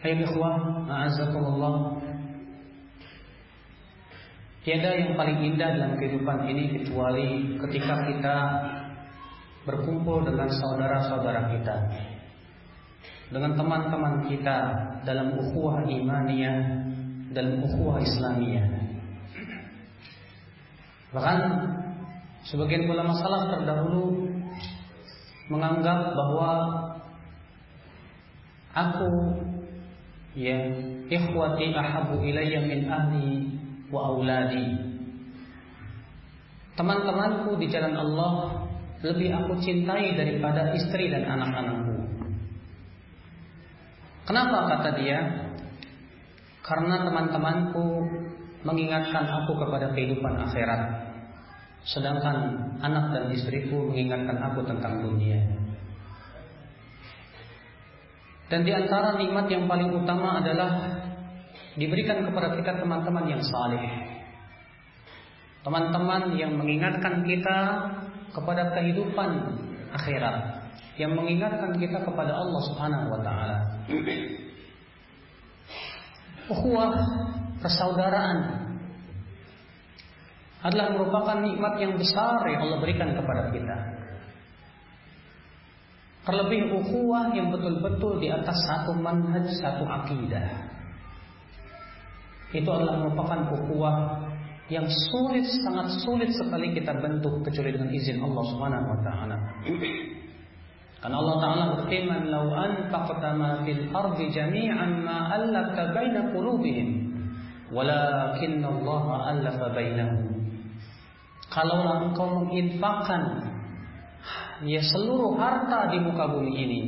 Hai ikhwah, a'azzakumullah. Tiada yang paling indah dalam kehidupan ini kecuali ketika kita berkumpul dengan saudara-saudara kita. Dengan teman-teman kita dalam ukhuwah imaniyah, dalam ukhuwah islamiyah. Bahkan sebagian ulama salaf terdahulu menganggap bahwa aku ya ikhwati ahabu ilayya min ahli wa auladi teman-temanku di jalan Allah lebih aku cintai daripada istri dan anak-anakku. Kenapa kata dia? Karena teman-temanku mengingatkan aku kepada kehidupan akhirat. Sedangkan anak dan istriku mengingatkan aku tentang dunia dan di antara nikmat yang paling utama adalah diberikan kepada kita teman-teman yang saleh. Teman-teman yang mengingatkan kita kepada kehidupan akhirat, yang mengingatkan kita kepada Allah Subhanahu wa taala. Ukhuwah persaudaraan adalah merupakan nikmat yang besar yang Allah berikan kepada kita. Terlebih ukhuwah yang betul-betul di atas satu manhaj, satu akidah. Itu adalah merupakan ukhuwah yang sulit, sangat sulit sekali kita bentuk kecuali dengan izin Allah Subhanahu wa taala. Karena Allah Taala berfirman, "Lau anfaqta ma fil ardi jami'an ma allafta baina qulubihim, walakin Allah allafa bainahum." Kalaulah engkau menginfakkan ya seluruh harta di muka bumi ini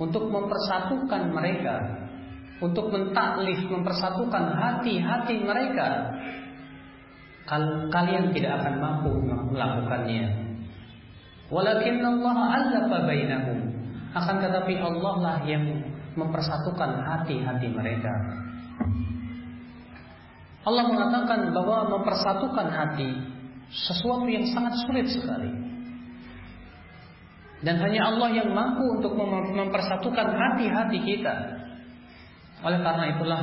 untuk mempersatukan mereka, untuk mentaklif, mempersatukan hati-hati mereka, kalian tidak akan mampu melakukannya. Walakin Allah bainahum. Akan tetapi Allah lah yang mempersatukan hati-hati mereka. Allah mengatakan bahwa mempersatukan hati sesuatu yang sangat sulit sekali. Dan hanya Allah yang mampu untuk mempersatukan hati-hati kita. Oleh karena itulah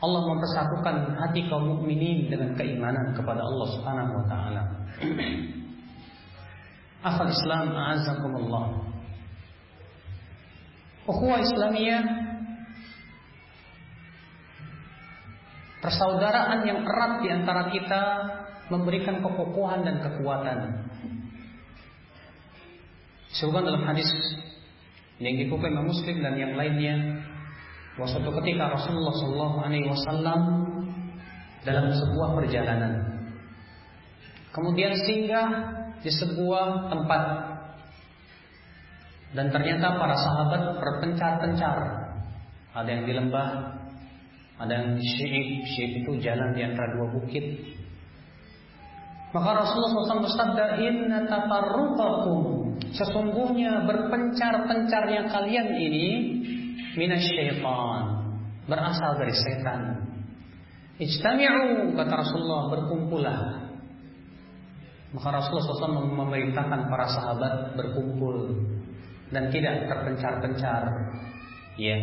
Allah mempersatukan hati kaum mukminin dengan keimanan kepada Allah Subhanahu wa taala. Akhal Islam a'azzakumullah. Ukhuwah Islamiyah persaudaraan yang erat di antara kita memberikan kekokohan dan kekuatan Disebutkan dalam hadis yang dikutip Imam Muslim dan yang lainnya bahwa suatu ketika Rasulullah Shallallahu Alaihi Wasallam dalam sebuah perjalanan, kemudian singgah di sebuah tempat. Dan ternyata para sahabat berpencar-pencar, ada yang di lembah, ada yang di syiib, syiib itu jalan di antara dua bukit. Maka Rasulullah SAW bersabda, Inna tafarruqakum Sesungguhnya berpencar-pencarnya kalian ini minasyaitan, berasal dari setan. Ijtami'u kata Rasulullah berkumpullah. Maka Rasulullah SAW memerintahkan para sahabat berkumpul dan tidak terpencar-pencar. Ya.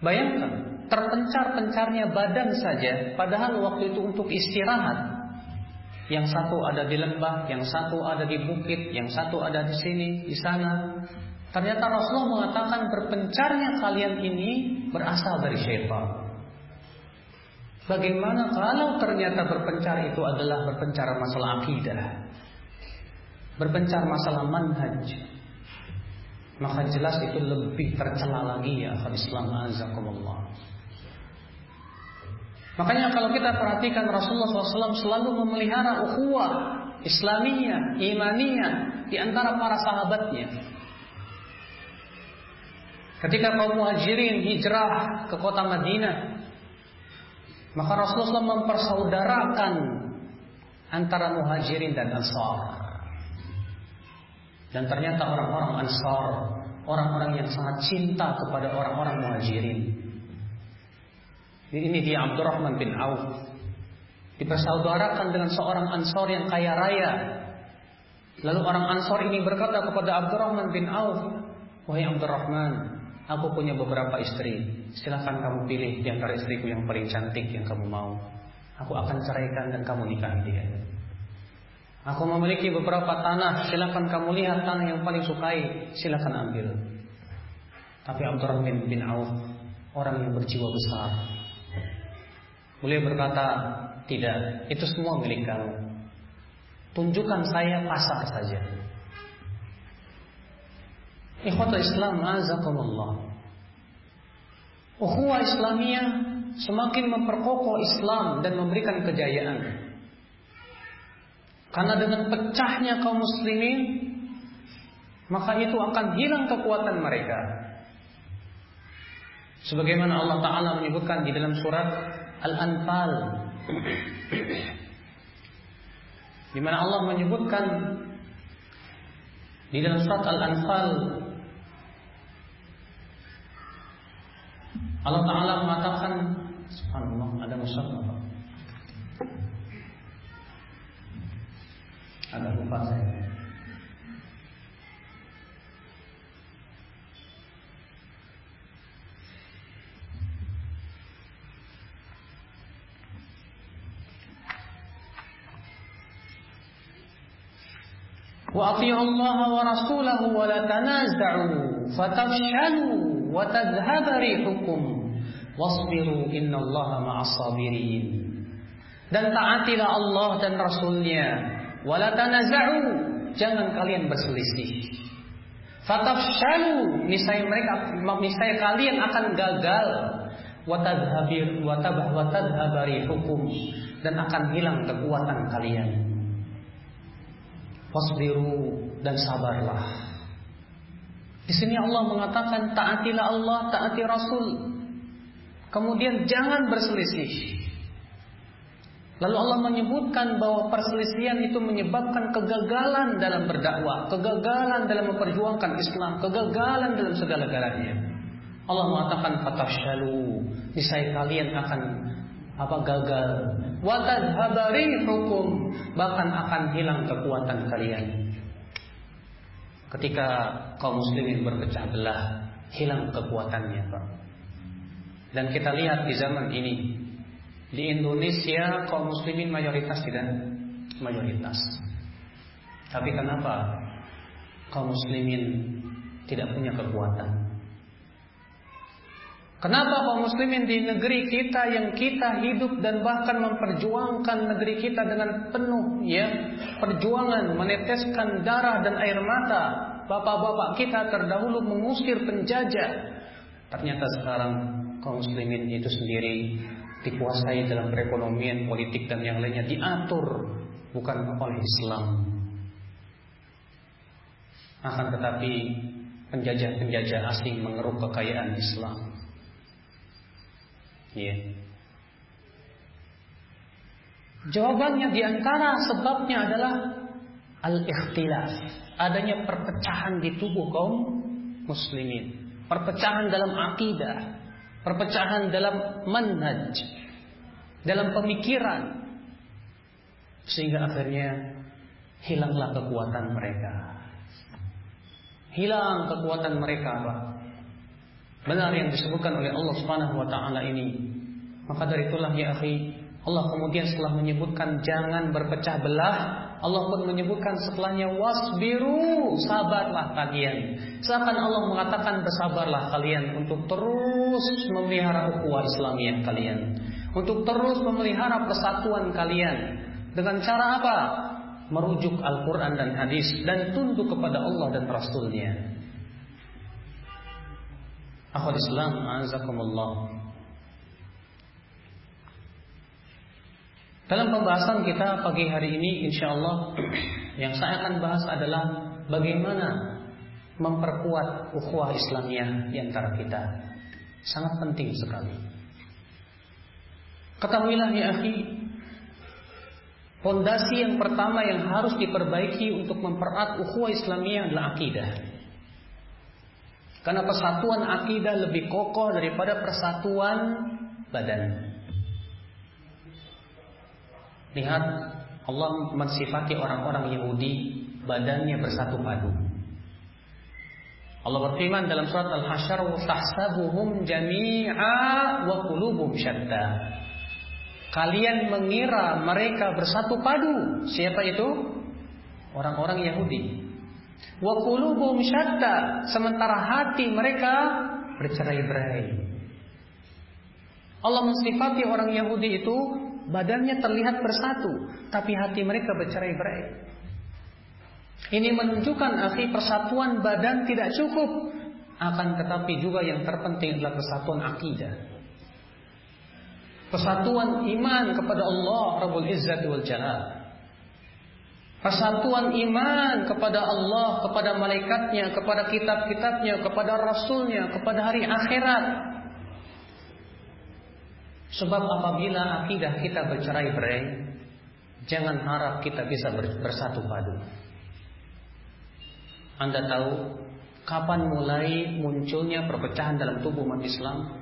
Bayangkan, terpencar-pencarnya badan saja padahal waktu itu untuk istirahat. Yang satu ada di lembah, yang satu ada di bukit, yang satu ada di sini, di sana. Ternyata Rasulullah mengatakan berpencarnya kalian ini berasal dari syaitan. Bagaimana kalau ternyata berpencar itu adalah berpencar masalah akidah, berpencar masalah manhaj, maka jelas itu lebih tercela lagi ya Islam azakumullah. Makanya kalau kita perhatikan Rasulullah SAW selalu memelihara ukhuwah Islamiyah, imaniyah di antara para sahabatnya. Ketika kaum muhajirin hijrah ke kota Madinah, maka Rasulullah mempersaudarakan antara muhajirin dan ansar. Dan ternyata orang-orang ansar, orang-orang yang sangat cinta kepada orang-orang muhajirin. Ini dia Abdurrahman bin Auf. Dipersaudarakan dengan seorang ansor yang kaya raya. Lalu orang ansor ini berkata kepada Abdurrahman bin Auf, Wahai Abdurrahman, aku punya beberapa istri. Silahkan kamu pilih di antara istriku yang paling cantik yang kamu mau. Aku akan ceraikan dan kamu nikahi dia. Aku memiliki beberapa tanah, silahkan kamu lihat tanah yang paling sukai, silahkan ambil. Tapi Abdurrahman bin Auf, orang yang berjiwa besar, Beliau berkata, tidak, itu semua milik kamu. Tunjukkan saya pasar saja. Ikhwata Islam azakumullah. Ukhuwah Islamiyah semakin memperkokoh Islam dan memberikan kejayaan. Karena dengan pecahnya kaum muslimin maka itu akan hilang kekuatan mereka. Sebagaimana Allah Ta'ala menyebutkan di dalam surat Al-Anfal di mana Allah menyebutkan di dalam surat Al-Anfal Allah Ta'ala mengatakan Subhanallah ada apa? Ada lupa saya وأطيعوا الله ورسوله ولا تنازعوا فتفشلوا وتذهب ريحكم واصبروا إن الله مع الصابرين dan taatilah Allah dan Rasulnya wala tanaza'u jangan kalian berselisih fatafshalu niscaya mereka niscaya kalian akan gagal watadhabir watabah watadhabari hukum dan akan hilang kekuatan kalian Wasbiru dan sabarlah. Di sini Allah mengatakan taatilah Allah, taati Rasul. Kemudian jangan berselisih. Lalu Allah menyebutkan bahwa perselisihan itu menyebabkan kegagalan dalam berdakwah, kegagalan dalam memperjuangkan Islam, kegagalan dalam segala galanya. Allah mengatakan fatahsyalu, niscaya kalian akan apa gagal? Habari hukum bahkan akan hilang kekuatan kalian. Ketika kaum muslimin berpecah belah hilang kekuatannya Pak. Dan kita lihat di zaman ini di Indonesia kaum muslimin mayoritas tidak? Mayoritas. Tapi kenapa kaum muslimin tidak punya kekuatan Kenapa kaum muslimin di negeri kita yang kita hidup dan bahkan memperjuangkan negeri kita dengan penuh ya perjuangan meneteskan darah dan air mata bapak-bapak kita terdahulu mengusir penjajah. Ternyata sekarang kaum muslimin itu sendiri dikuasai dalam perekonomian politik dan yang lainnya diatur bukan oleh Islam. Akan tetapi penjajah-penjajah asing mengeruk kekayaan Islam Iya. Jawabannya di antara sebabnya adalah al-ikhtilaf, adanya perpecahan di tubuh kaum muslimin, perpecahan dalam akidah, perpecahan dalam manhaj, dalam pemikiran, sehingga akhirnya hilanglah kekuatan mereka. Hilang kekuatan mereka, Pak benar yang disebutkan oleh Allah Subhanahu wa taala ini. Maka dari itulah ya akhi, Allah kemudian setelah menyebutkan jangan berpecah belah, Allah pun menyebutkan setelahnya wasbiru, sabarlah kalian. Seakan Allah mengatakan bersabarlah kalian untuk terus memelihara ukhuwah Islamiyah kalian, untuk terus memelihara persatuan kalian. Dengan cara apa? Merujuk Al-Quran dan hadis dan tunduk kepada Allah dan Rasulnya. Akhul Islam, azakumullah. Dalam pembahasan kita pagi hari ini insya Allah yang saya akan bahas adalah bagaimana memperkuat ukhuwah Islamiyah di antara kita. Sangat penting sekali. Ketahuilah ya akhi, pondasi yang pertama yang harus diperbaiki untuk mempererat ukhuwah Islamiyah adalah akidah. Karena persatuan akidah lebih kokoh daripada persatuan badan. Lihat Allah mensifati orang-orang Yahudi badannya bersatu padu. Allah berfirman dalam surat Al-Hasyr, "Tahsabuhum jami'a wa qulubuhum syatta." Kalian mengira mereka bersatu padu. Siapa itu? Orang-orang Yahudi. Wa qulubuhum syatta, sementara hati mereka bercerai-berai. Allah mensifati orang Yahudi itu badannya terlihat bersatu, tapi hati mereka bercerai-berai. Ini menunjukkan akhi persatuan badan tidak cukup, akan tetapi juga yang terpenting adalah persatuan akidah. Persatuan iman kepada Allah Rabbul Izzati wal Jalal. Persatuan iman kepada Allah, kepada malaikatnya, kepada kitab-kitabnya, kepada rasulnya, kepada hari akhirat. Sebab apabila akidah kita bercerai-berai, jangan harap kita bisa bersatu padu. Anda tahu kapan mulai munculnya perpecahan dalam tubuh umat Islam?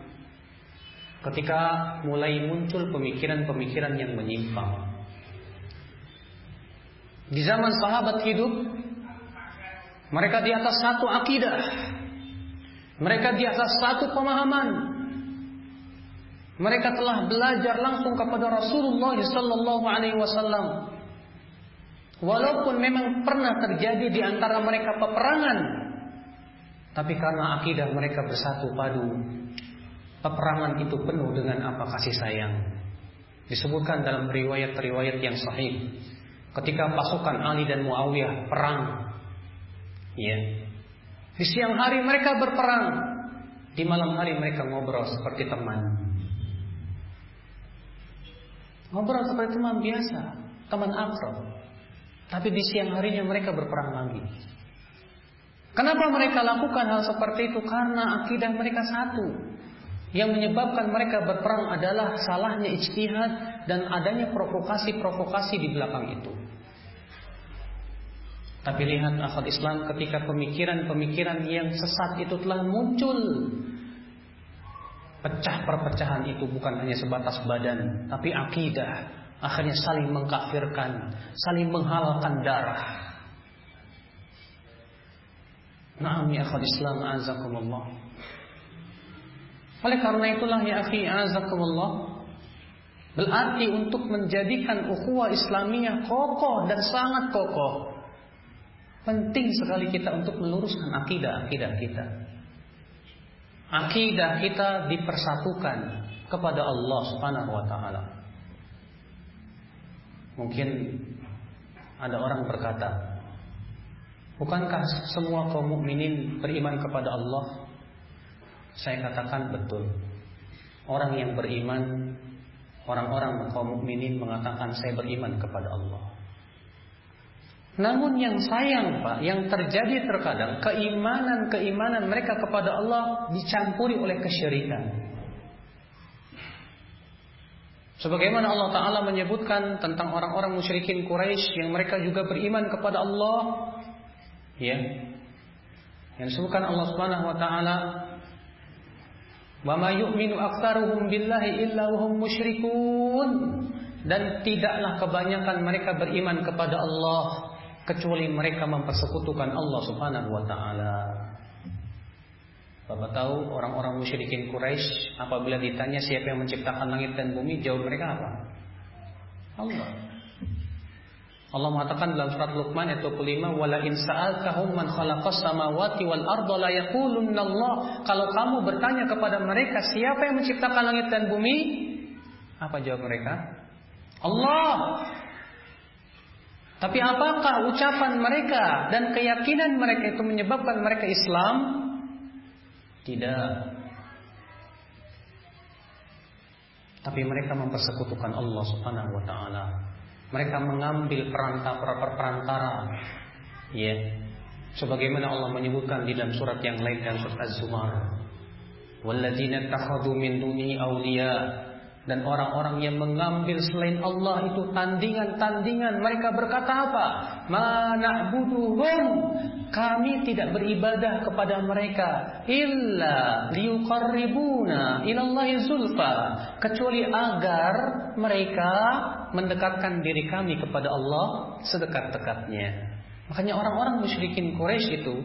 Ketika mulai muncul pemikiran-pemikiran yang menyimpang. Di zaman sahabat hidup, mereka di atas satu akidah. Mereka di atas satu pemahaman. Mereka telah belajar langsung kepada Rasulullah sallallahu alaihi wasallam. Walaupun memang pernah terjadi di antara mereka peperangan, tapi karena akidah mereka bersatu padu, peperangan itu penuh dengan apa kasih sayang. Disebutkan dalam riwayat-riwayat yang sahih, ketika pasukan Ali dan Muawiyah perang, ya, di siang hari mereka berperang, di malam hari mereka ngobrol seperti teman. Ngobrol seperti teman biasa, teman akrab. Tapi di siang harinya mereka berperang lagi. Kenapa mereka lakukan hal seperti itu? Karena akidah mereka satu. Yang menyebabkan mereka berperang adalah salahnya ijtihad dan adanya provokasi-provokasi di belakang itu. Tapi lihat akal Islam ketika pemikiran-pemikiran yang sesat itu telah muncul Pecah perpecahan itu bukan hanya sebatas badan, tapi akidah. Akhirnya saling mengkafirkan, saling menghalalkan darah. Naam ya akhwat Islam azakumullah. Oleh karena itulah ya akhi azakumullah Berarti untuk menjadikan ukhuwah Islamiyah kokoh dan sangat kokoh Penting sekali kita untuk meluruskan akidah-akidah kita akidah kita dipersatukan kepada Allah Subhanahu wa taala. Mungkin ada orang berkata, "Bukankah semua kaum mukminin beriman kepada Allah?" Saya katakan betul. Orang yang beriman, orang-orang kaum mukminin mengatakan saya beriman kepada Allah. Namun yang sayang Pak, yang terjadi terkadang keimanan-keimanan mereka kepada Allah dicampuri oleh kesyirikan. Sebagaimana Allah Ta'ala menyebutkan tentang orang-orang musyrikin Quraisy yang mereka juga beriman kepada Allah. Ya. Yang disebutkan Allah Subhanahu wa taala Wa ma yu'minu aktsaruhum billahi illa hum musyrikun dan tidaklah kebanyakan mereka beriman kepada Allah kecuali mereka mempersekutukan Allah Subhanahu wa taala. Bapak tahu orang-orang musyrikin Quraisy apabila ditanya siapa yang menciptakan langit dan bumi, jawab mereka apa? Allah. Allah mengatakan dalam surat Luqman ayat 25, "Wala in sa'altahum man khalaqas samawati wal arda la yaqulunna Allah." Kalau kamu bertanya kepada mereka, siapa yang menciptakan langit dan bumi? Apa jawab mereka? Allah. Tapi apakah ucapan mereka dan keyakinan mereka itu menyebabkan mereka Islam? Tidak. Tapi mereka mempersekutukan Allah Subhanahu wa taala. Mereka mengambil perantara-perantara. Ya. Sebagaimana Allah menyebutkan di dalam surat yang lain dan surat Az-Zumar. Walladzina takhadu min duni awliya dan orang-orang yang mengambil selain Allah itu tandingan-tandingan mereka berkata apa? Mana buduhum kami tidak beribadah kepada mereka illa liuqarribuna ilallahi zulfa kecuali agar mereka mendekatkan diri kami kepada Allah sedekat-dekatnya. Makanya orang-orang musyrikin Quraisy itu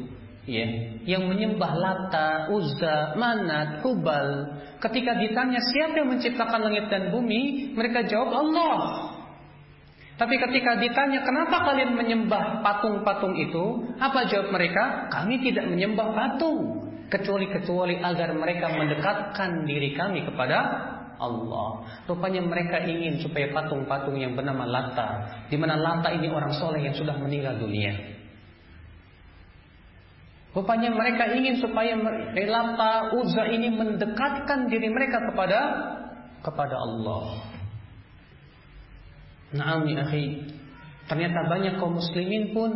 ya, yang menyembah Lata, Uzza, Manat, Hubal. Ketika ditanya siapa yang menciptakan langit dan bumi, mereka jawab Allah. Tapi ketika ditanya kenapa kalian menyembah patung-patung itu, apa jawab mereka? Kami tidak menyembah patung, kecuali kecuali agar mereka mendekatkan diri kami kepada Allah. Rupanya mereka ingin supaya patung-patung yang bernama Lata, di mana Lata ini orang soleh yang sudah meninggal dunia. Rupanya mereka ingin supaya Lata Uzza ini mendekatkan diri mereka kepada kepada Allah. Ya akhi. Ternyata banyak kaum muslimin pun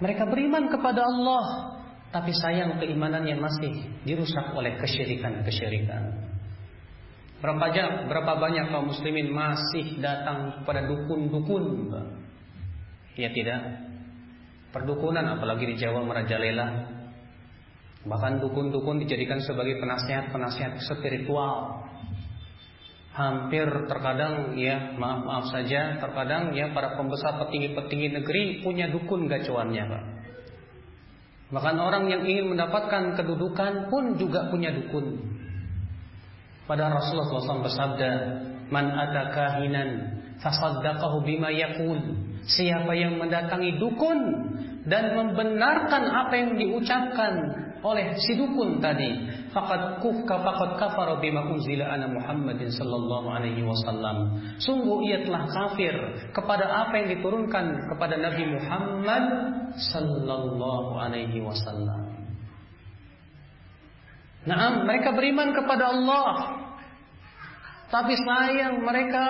mereka beriman kepada Allah, tapi sayang keimanannya masih dirusak oleh kesyirikan-kesyirikan. Berapa banyak, berapa banyak kaum muslimin masih datang kepada dukun-dukun? Ya tidak. Perdukunan apalagi di Jawa merajalela Bahkan dukun-dukun dijadikan sebagai penasihat-penasihat spiritual. Hampir terkadang ya maaf-maaf saja terkadang ya para pembesar petinggi-petinggi negeri punya dukun gacuannya Pak. Bahkan orang yang ingin mendapatkan kedudukan pun juga punya dukun. Pada Rasulullah SAW bersabda, "Man atakahinan fasaddaqahu bima yaqul." Siapa yang mendatangi dukun dan membenarkan apa yang diucapkan oleh si dukun tadi. Faqad kufka faqad kafara bima unzila ana Muhammadin sallallahu alaihi wasallam. Sungguh ia telah kafir kepada apa yang diturunkan kepada Nabi Muhammad sallallahu alaihi wasallam. Naam mereka beriman kepada Allah. Tapi sayang mereka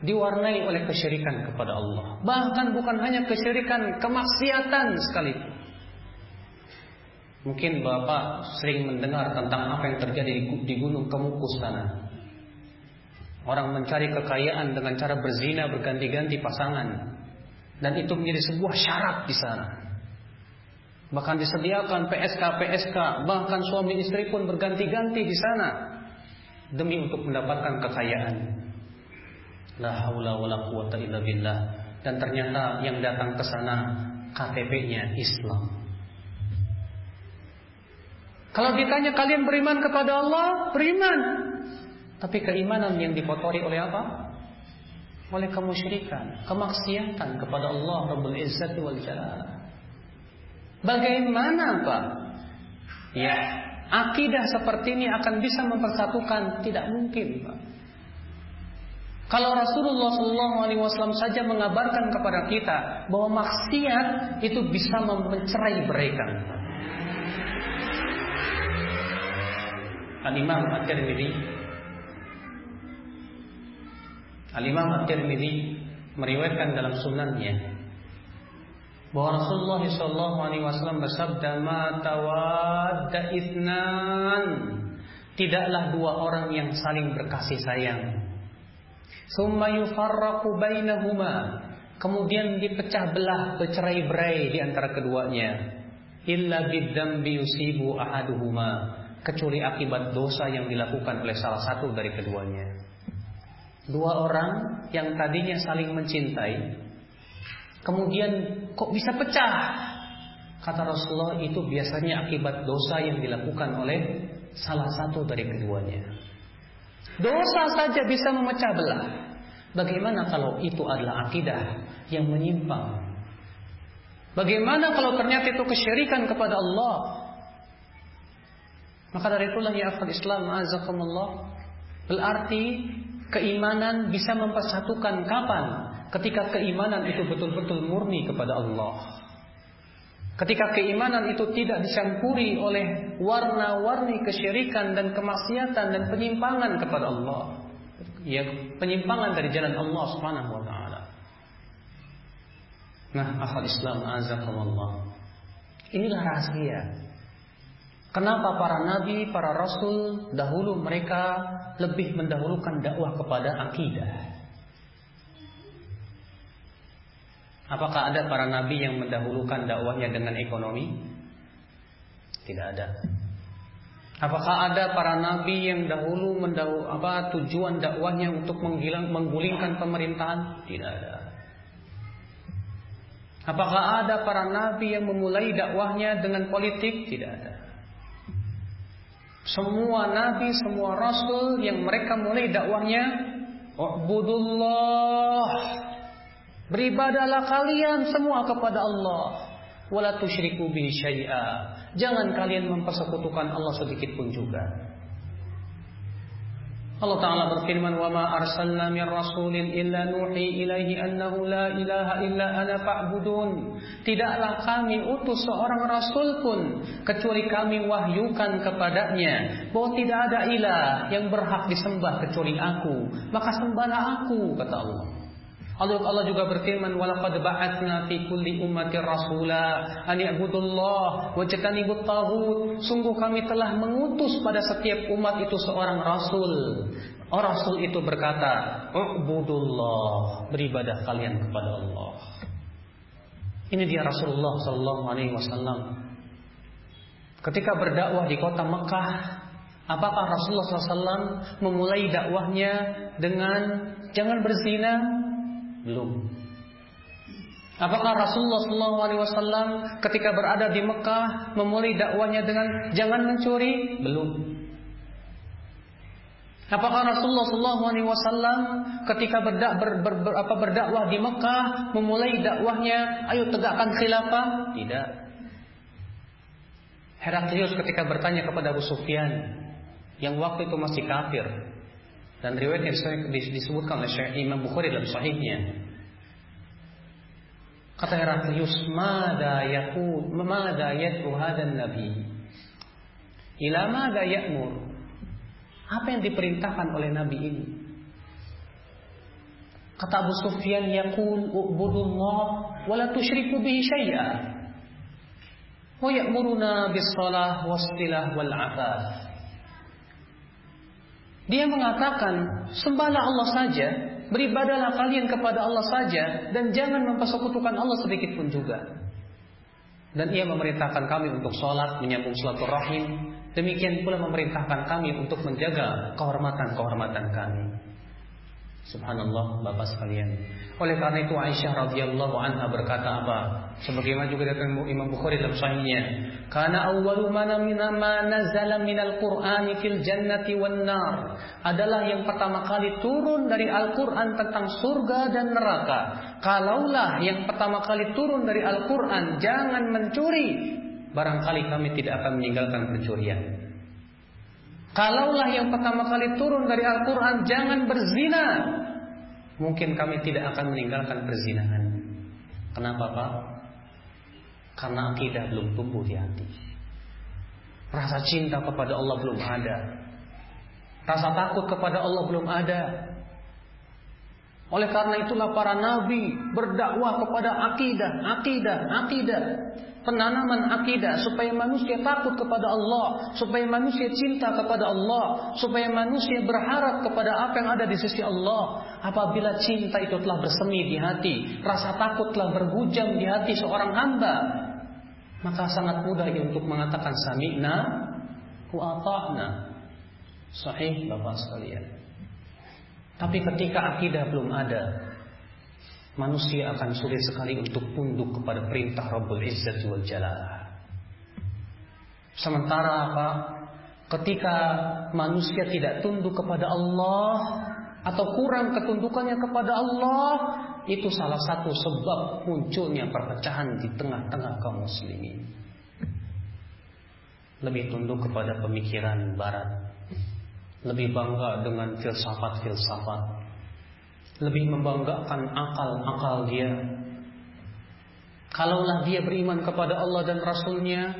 diwarnai oleh kesyirikan kepada Allah. Bahkan bukan hanya kesyirikan kemaksiatan sekalipun Mungkin Bapak sering mendengar tentang apa yang terjadi di Gunung Kemukus sana. Orang mencari kekayaan dengan cara berzina berganti-ganti pasangan. Dan itu menjadi sebuah syarat di sana. Bahkan disediakan PSK-PSK, bahkan suami istri pun berganti-ganti di sana demi untuk mendapatkan kekayaan. La haula wala quwata illa billah. Dan ternyata yang datang ke sana KTP-nya Islam. Kalau ditanya kalian beriman kepada Allah, beriman. Tapi keimanan yang dikotori oleh apa? Oleh kemusyrikan, kemaksiatan kepada Allah Rabbul Izzati wal Jalal. Bagaimana Pak? Ya, akidah seperti ini akan bisa mempersatukan? Tidak mungkin Pak. Kalau Rasulullah SAW saja mengabarkan kepada kita bahwa maksiat itu bisa mencerai beraikan. Al-Imam At-Tirmidzi Al-Imam At-Tirmidzi meriwayatkan dalam sunannya bahwa Rasulullah sallallahu alaihi wasallam bersabda ma tawadda itsnan. Tidaklah dua orang yang saling berkasih sayang. Summa yufarraqu bainahuma. Kemudian dipecah belah bercerai-berai di antara keduanya. Illa bidzambi yusibu ahaduhuma kecuali akibat dosa yang dilakukan oleh salah satu dari keduanya. Dua orang yang tadinya saling mencintai, kemudian kok bisa pecah? Kata Rasulullah itu biasanya akibat dosa yang dilakukan oleh salah satu dari keduanya. Dosa saja bisa memecah belah. Bagaimana kalau itu adalah akidah yang menyimpang. Bagaimana kalau ternyata itu kesyirikan kepada Allah? Maka dari itulah ya akal Islam azakumullah berarti keimanan bisa mempersatukan kapan? Ketika keimanan itu betul-betul murni kepada Allah. Ketika keimanan itu tidak dicampuri oleh warna-warni kesyirikan dan kemaksiatan dan penyimpangan kepada Allah. Ya, penyimpangan dari jalan Allah Subhanahu wa taala. Nah, akal Islam azakumullah. Inilah rahasia. Kenapa para nabi, para rasul dahulu mereka lebih mendahulukan dakwah kepada akidah. Apakah ada para nabi yang mendahulukan dakwahnya dengan ekonomi? Tidak ada. Apakah ada para nabi yang dahulu mendahu, apa tujuan dakwahnya untuk menggilang, menggulingkan pemerintahan? Tidak ada. Apakah ada para nabi yang memulai dakwahnya dengan politik? Tidak ada. Semua nabi, semua rasul yang mereka mulai dakwahnya, Ubudullah Beribadalah kalian semua kepada Allah. Wala tusyriku bihi syai'a. Jangan kalian mempersekutukan Allah sedikit pun juga. Allah Ta'ala berfirman Wa ma arsalna min rasulin illa nuhi ilaihi annahu la ilaha illa ana fa'budun. Tidaklah kami utus seorang rasul pun Kecuali kami wahyukan kepadanya Bahwa tidak ada ilah yang berhak disembah kecuali aku. Maka sembahlah aku kata Allah Allah Allah juga berfirman walaqad ba'atsna fi kulli ummatin rasula an ya'budullah. Wa jatanibut taghut sungguh kami telah mengutus pada setiap umat itu seorang rasul. Oh rasul itu berkata ubudullah. Beribadah kalian kepada Allah. Ini dia Rasulullah sallallahu alaihi wasallam. Ketika berdakwah di kota Mekah apakah Rasulullah SAW memulai dakwahnya dengan jangan berzina belum. Apakah Rasulullah SAW ketika berada di Mekah memulai dakwanya dengan jangan mencuri? Belum. Apakah Rasulullah SAW ketika berdak, ber, ber, ber, apa, berdakwah di Mekah memulai dakwahnya ayo tegakkan khilafah? Tidak. Heraklius ketika bertanya kepada Abu Sufyan yang waktu itu masih kafir dan riwayat yang disebutkan oleh Syekh Imam Bukhari dalam sahihnya. Kata Heraklius, "Mada yaqul, mada yad'u hadan nabi?" Ila mada ya'mur? Apa yang diperintahkan oleh nabi ini? Kata Abu Sufyan, "Yaqul ubudullah wa la tusyriku bihi syai'a." Wa ya'muruna bis-shalah was-silah wal-'afaf. Dia mengatakan, sembahlah Allah saja, beribadalah kalian kepada Allah saja, dan jangan mempersekutukan Allah sedikit pun juga. Dan ia memerintahkan kami untuk sholat, menyambung rahim. Demikian pula memerintahkan kami untuk menjaga kehormatan-kehormatan kami. Subhanallah Bapak sekalian. Oleh karena itu Aisyah radhiyallahu anha berkata apa? Sebagaimana juga dari Imam Bukhari dalam sahihnya, "Kana awwalu mana ma nazala minal Qur'ani fil jannati wan nar." Adalah yang pertama kali turun dari Al-Qur'an tentang surga dan neraka. Kalaulah yang pertama kali turun dari Al-Qur'an jangan mencuri, barangkali kami tidak akan meninggalkan pencurian. Kalaulah yang pertama kali turun dari Al-Quran Jangan berzina. Mungkin kami tidak akan meninggalkan perzinahan. Kenapa Pak? Karena akidah belum tumbuh di hati. Rasa cinta kepada Allah belum ada. Rasa takut kepada Allah belum ada. Oleh karena itulah para nabi berdakwah kepada akidah, akidah, akidah. Penanaman akidah supaya manusia takut kepada Allah, supaya manusia cinta kepada Allah, supaya manusia berharap kepada apa yang ada di sisi Allah. Apabila cinta itu telah bersemi di hati, rasa takut telah berhujam di hati seorang hamba, maka sangat mudah untuk mengatakan sami'na wa ata'na. Sahih Bapak sekalian. Tapi ketika akidah belum ada, manusia akan sulit sekali untuk tunduk kepada perintah Rabbul Izzat wal Jalalah. Sementara apa? Ketika manusia tidak tunduk kepada Allah, atau kurang ketundukannya kepada Allah, itu salah satu sebab munculnya perpecahan di tengah-tengah kaum muslimin. Lebih tunduk kepada pemikiran barat, lebih bangga dengan filsafat-filsafat, lebih membanggakan akal-akal dia. Kalaulah dia beriman kepada Allah dan Rasulnya,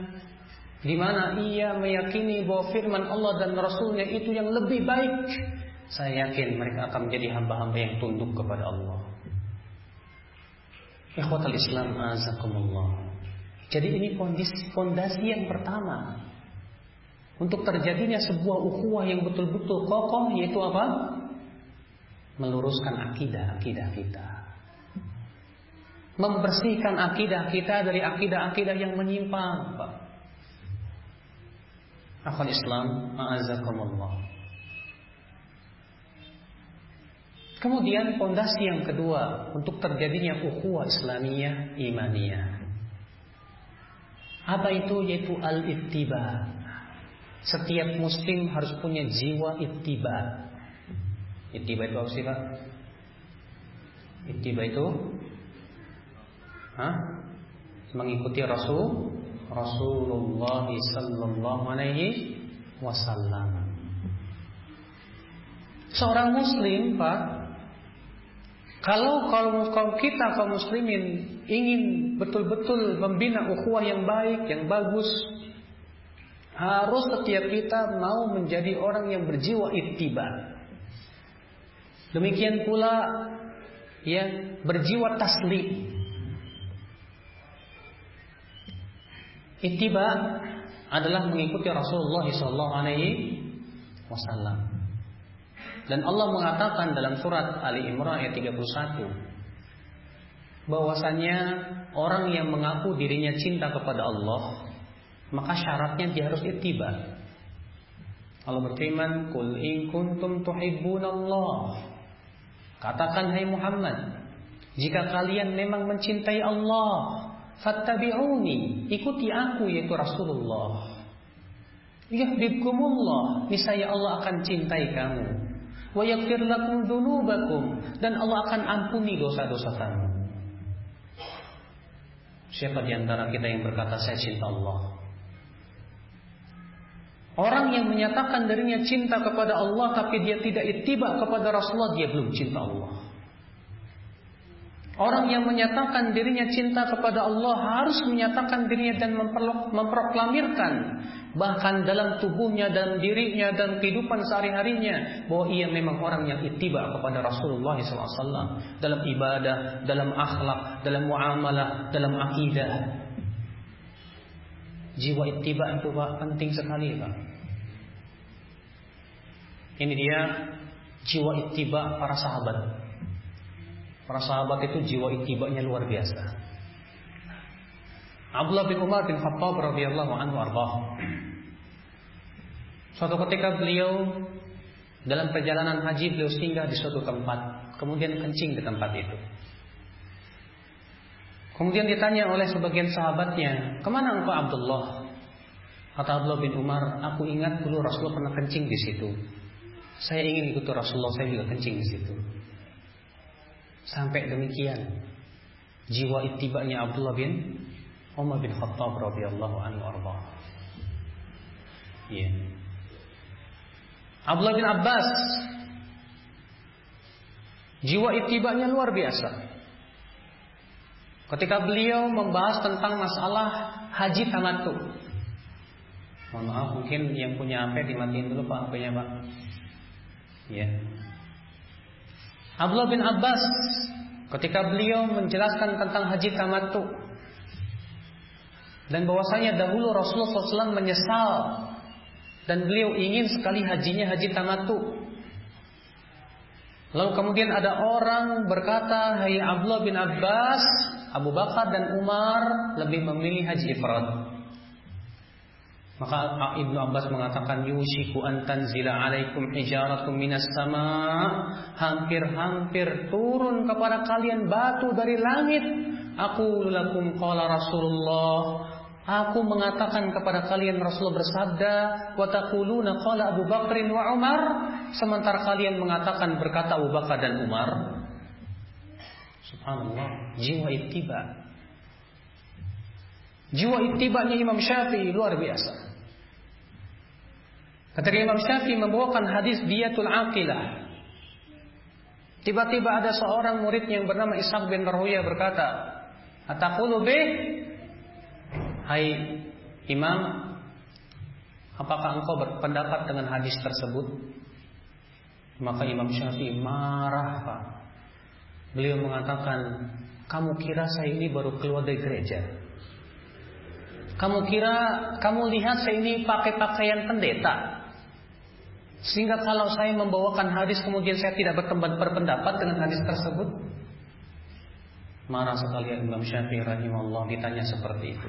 di mana ia meyakini bahwa firman Allah dan Rasulnya itu yang lebih baik saya yakin mereka akan menjadi hamba-hamba yang tunduk kepada Allah. Ikhwatal Islam azakumullah. Jadi ini fondasi, fondasi yang pertama untuk terjadinya sebuah ukhuwah yang betul-betul kokoh yaitu apa? Meluruskan akidah-akidah kita. Membersihkan akidah kita dari akidah-akidah yang menyimpang, Pak. Akhul Islam, a'azakumullah. Kemudian pondasi yang kedua untuk terjadinya ukhuwah Islamiyah imaniyah. Apa itu yaitu al-ittiba. Setiap muslim harus punya jiwa ittiba. Ittiba itu apa sih Pak? Ittiba itu Hah? Mengikuti Rasul Rasulullah sallallahu alaihi wasallam. Seorang muslim, Pak, kalau kalau kaum kita kaum muslimin ingin betul-betul membina ukhuwah yang baik, yang bagus, harus setiap kita mau menjadi orang yang berjiwa ittiba. Demikian pula yang berjiwa taslim. Ittiba adalah mengikuti Rasulullah SAW. Dan Allah mengatakan dalam surat Ali Imran ayat 31 bahwasanya orang yang mengaku dirinya cinta kepada Allah maka syaratnya dia harus ittiba. Allah berfirman, "Qul in kuntum tuhibbunallah." Katakan hai Muhammad, jika kalian memang mencintai Allah, fattabi'uni, ikuti aku yaitu Rasulullah. Yahbibkumullah, niscaya Allah akan cintai kamu wa yaghfir lakum dzunubakum dan Allah akan ampuni dosa-dosa kamu. Siapa di antara kita yang berkata saya cinta Allah? Orang yang menyatakan dirinya cinta kepada Allah tapi dia tidak ittiba kepada Rasulullah dia belum cinta Allah. Orang yang menyatakan dirinya cinta kepada Allah harus menyatakan dirinya dan memproklamirkan bahkan dalam tubuhnya dan dirinya dan kehidupan sehari-harinya bahwa ia memang orang yang ittiba kepada Rasulullah SAW dalam ibadah, dalam akhlak, dalam muamalah, dalam akidah. Jiwa ittiba itu Pak penting sekali Pak. Ini dia jiwa ittiba para sahabat. Para sahabat itu jiwa itibanya luar biasa. Abdullah bin Umar bin Khattab radhiyallahu anhu arbah. Suatu ketika beliau dalam perjalanan haji beliau singgah di suatu tempat, kemudian kencing di tempat itu. Kemudian ditanya oleh sebagian sahabatnya, ke mana engkau Abdullah? Kata Abdullah bin Umar, aku ingat dulu Rasulullah pernah kencing di situ. Saya ingin ikut Rasulullah, saya juga kencing di situ. Sampai demikian jiwa itibanya Abdullah bin Umar bin Khattab radhiyallahu anhu arba. Ya. Abdullah bin Abbas jiwa itibanya luar biasa. Ketika beliau membahas tentang masalah haji tamattu. Mohon maaf mungkin yang punya HP dimatiin dulu Pak HP-nya Pak. Ya. Abdullah bin Abbas ketika beliau menjelaskan tentang haji tamattu dan bahwasanya dahulu Rasulullah SAW menyesal dan beliau ingin sekali hajinya haji tamattu. Lalu kemudian ada orang berkata, "Hai Abdullah bin Abbas, Abu Bakar dan Umar lebih memilih haji ifrad." Maka Ibnu Abbas mengatakan yushiku an tanzila alaikum hijaratun minas sama hampir-hampir turun kepada kalian batu dari langit. Aku lakum qala Rasulullah Aku mengatakan kepada kalian Rasulullah bersabda, "Wa taquluna qala Abu Bakrin wa Umar," sementara kalian mengatakan berkata Abu Bakar dan Umar. Subhanallah, jiwa ittiba. Jiwa ittibanya Imam Syafi'i luar biasa. Ketika Imam Syafi'i membawakan hadis diatul aqilah. Tiba-tiba ada seorang murid yang bernama Ishaq bin Rahuya berkata, "Ataqulu bih?" Hai Imam, apakah engkau berpendapat dengan hadis tersebut? Maka Imam Syafi'i marah, Pak. Beliau mengatakan, kamu kira saya ini baru keluar dari gereja? Kamu kira, kamu lihat saya ini pakai pakaian pendeta? Sehingga kalau saya membawakan hadis kemudian saya tidak berpendapat dengan hadis tersebut? Marah sekali Imam Syafi'i rahimahullah ditanya seperti itu.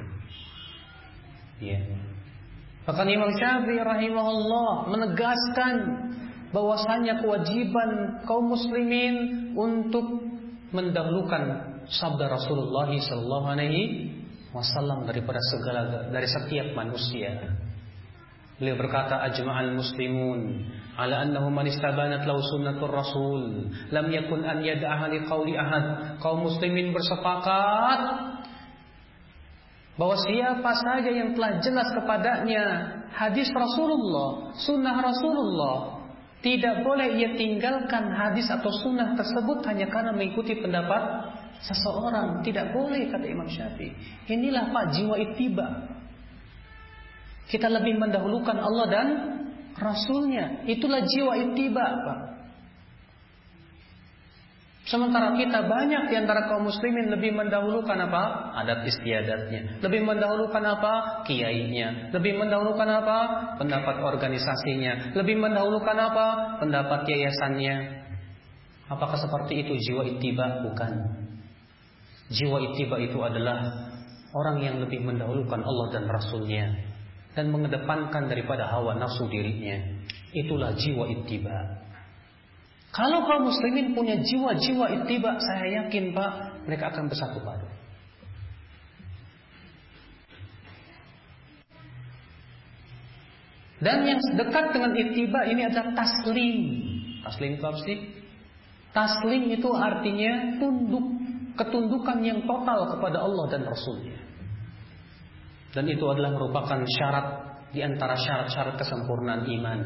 Ya. Bahkan Imam Syafi'i rahimahullah menegaskan bahwasanya kewajiban kaum muslimin untuk mendahulukan sabda Rasulullah sallallahu alaihi wasallam daripada segala dari setiap manusia. Beliau berkata ajma'al muslimun ala annahu man istabanat lahu sunnatur rasul lam yakun an yad'aha li qawli ahad. Kaum muslimin bersepakat bahwa siapa saja yang telah jelas kepadanya hadis Rasulullah, sunnah Rasulullah, tidak boleh ia tinggalkan hadis atau sunnah tersebut hanya karena mengikuti pendapat seseorang. Tidak boleh kata Imam Syafi'i. Inilah Pak jiwa ittiba. Kita lebih mendahulukan Allah dan Rasulnya. Itulah jiwa ittiba Pak. Sementara kita banyak di antara kaum muslimin lebih mendahulukan apa? Adat istiadatnya. Lebih mendahulukan apa? Kiainya. Lebih mendahulukan apa? Pendapat organisasinya. Lebih mendahulukan apa? Pendapat yayasannya. Apakah seperti itu jiwa ittiba? Bukan. Jiwa ittiba itu adalah orang yang lebih mendahulukan Allah dan Rasulnya dan mengedepankan daripada hawa nafsu dirinya. Itulah jiwa ittiba. Kalau kaum muslimin punya jiwa-jiwa ittiba, saya yakin Pak, mereka akan bersatu padu. Dan yang dekat dengan ittiba ini adalah taslim. Taslim itu apa sih? Taslim itu artinya tunduk, ketundukan yang total kepada Allah dan Rasulnya. Dan itu adalah merupakan syarat di antara syarat-syarat kesempurnaan iman.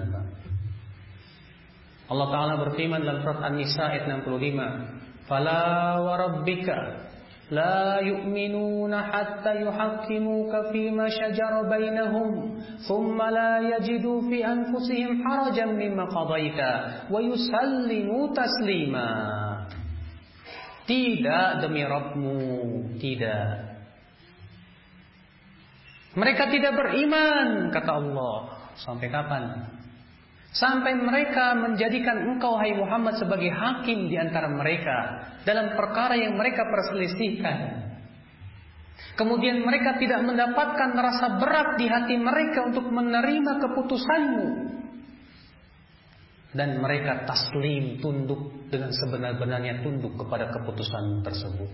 Allah Ta'ala berfirman dalam surat An-Nisa ayat 65. Fala wa rabbika la yu'minuna hatta yuhaqqimuka fima shajara bainahum thumma la yajidu fi anfusihim harajan mimma qadaita wa yusallimu taslima. Tidak demi Rabbmu, tidak. Mereka tidak beriman, kata Allah. Sampai kapan? Sampai mereka menjadikan engkau hai Muhammad sebagai hakim di antara mereka dalam perkara yang mereka perselisihkan. Kemudian mereka tidak mendapatkan rasa berat di hati mereka untuk menerima keputusanmu. Dan mereka taslim tunduk dengan sebenar-benarnya tunduk kepada keputusan tersebut.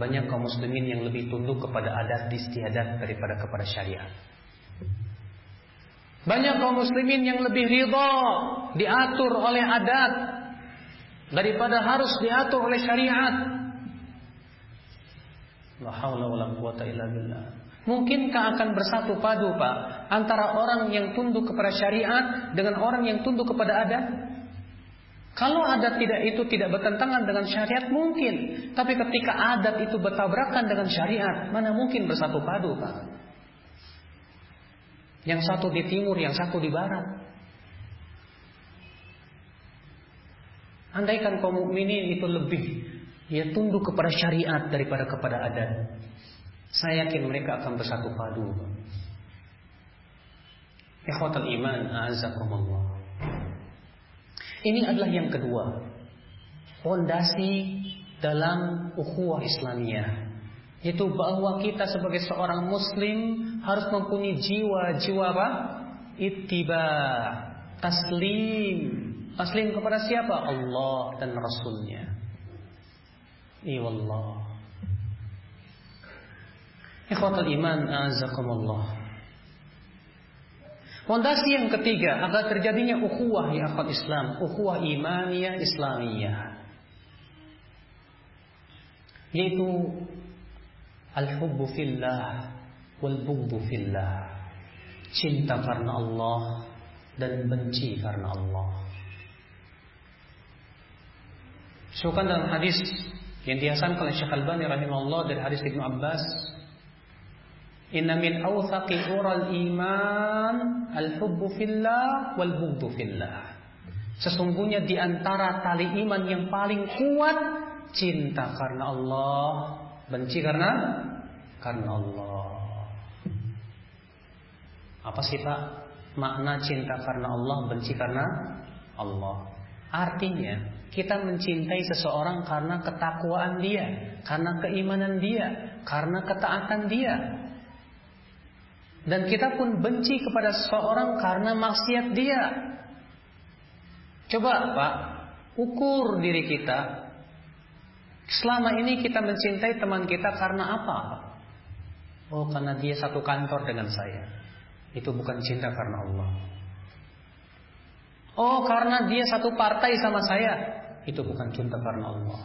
Banyak kaum muslimin yang lebih tunduk kepada adat istiadat daripada kepada syariat. Banyak kaum muslimin yang lebih ridha diatur oleh adat daripada harus diatur oleh syariat. Mungkinkah akan bersatu padu Pak antara orang yang tunduk kepada syariat dengan orang yang tunduk kepada adat? Kalau adat tidak itu tidak bertentangan dengan syariat mungkin, tapi ketika adat itu bertabrakan dengan syariat, mana mungkin bersatu padu Pak? Yang satu di timur, yang satu di barat. Andaikan kaum mukminin itu lebih ya tunduk kepada syariat daripada kepada adat. Saya yakin mereka akan bersatu padu. Ikhwatal iman, azakumullah. Ini adalah yang kedua. Fondasi dalam ukhuwah Islamiyah. Itu bahwa kita sebagai seorang muslim harus mempunyai jiwa-jiwa apa? Ittiba, taslim. Taslim kepada siapa? Allah dan Rasulnya. Iwallah. Ikhwatul iman azakumullah. Fondasi yang ketiga agar terjadinya ukhuwah ya akhwat Islam, ukhuwah imaniyah Islamiyah. Yaitu al-hubbu fillah wal bughdu fillah. Cinta karena Allah dan benci karena Allah. Sukan dalam hadis yang dihasankan oleh Syekh Al-Bani rahimahullah dari hadis Ibnu Abbas Inna min awthaqi ural iman al-hubbu fillah wal bughdu fillah. Sesungguhnya di antara tali iman yang paling kuat cinta karena Allah, benci karena karena Allah. Apa sih Pak? Makna cinta karena Allah, benci karena Allah. Artinya, kita mencintai seseorang karena ketakwaan dia, karena keimanan dia, karena ketaatan dia, dan kita pun benci kepada seseorang karena maksiat dia. Coba Pak, ukur diri kita. Selama ini kita mencintai teman kita karena apa? Oh, karena dia satu kantor dengan saya. Itu bukan cinta karena Allah. Oh, karena dia satu partai sama saya. Itu bukan cinta karena Allah.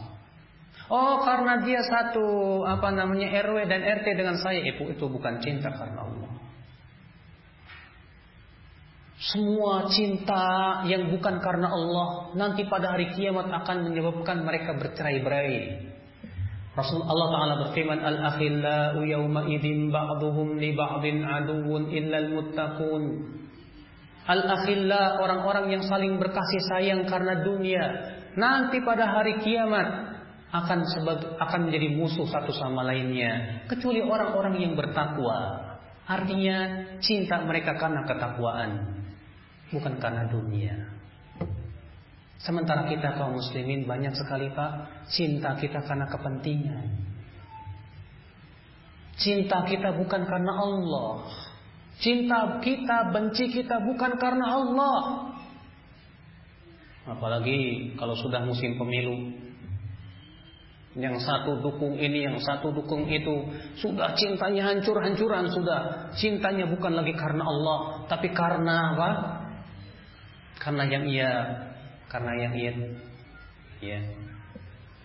Oh, karena dia satu apa namanya RW dan RT dengan saya. Itu itu bukan cinta karena Allah. Semua cinta yang bukan karena Allah nanti pada hari kiamat akan menyebabkan mereka bercerai-berai. Rasul Allah Taala berfirman, "Al-akhillau yawma idzin ba'dhum li ba'din aduwwun illal muttaqun." Al-akhilla orang-orang yang saling berkasih sayang karena dunia nanti pada hari kiamat akan sebag, akan menjadi musuh satu sama lainnya kecuali orang-orang yang bertakwa. Artinya cinta mereka karena ketakwaan bukan karena dunia. Sementara kita kaum muslimin banyak sekali Pak cinta kita karena kepentingan. Cinta kita bukan karena Allah. Cinta kita, benci kita bukan karena Allah. Apalagi kalau sudah musim pemilu. Yang satu dukung ini, yang satu dukung itu. Sudah cintanya hancur-hancuran sudah. Cintanya bukan lagi karena Allah, tapi karena apa? karena yang ia karena yang ia ya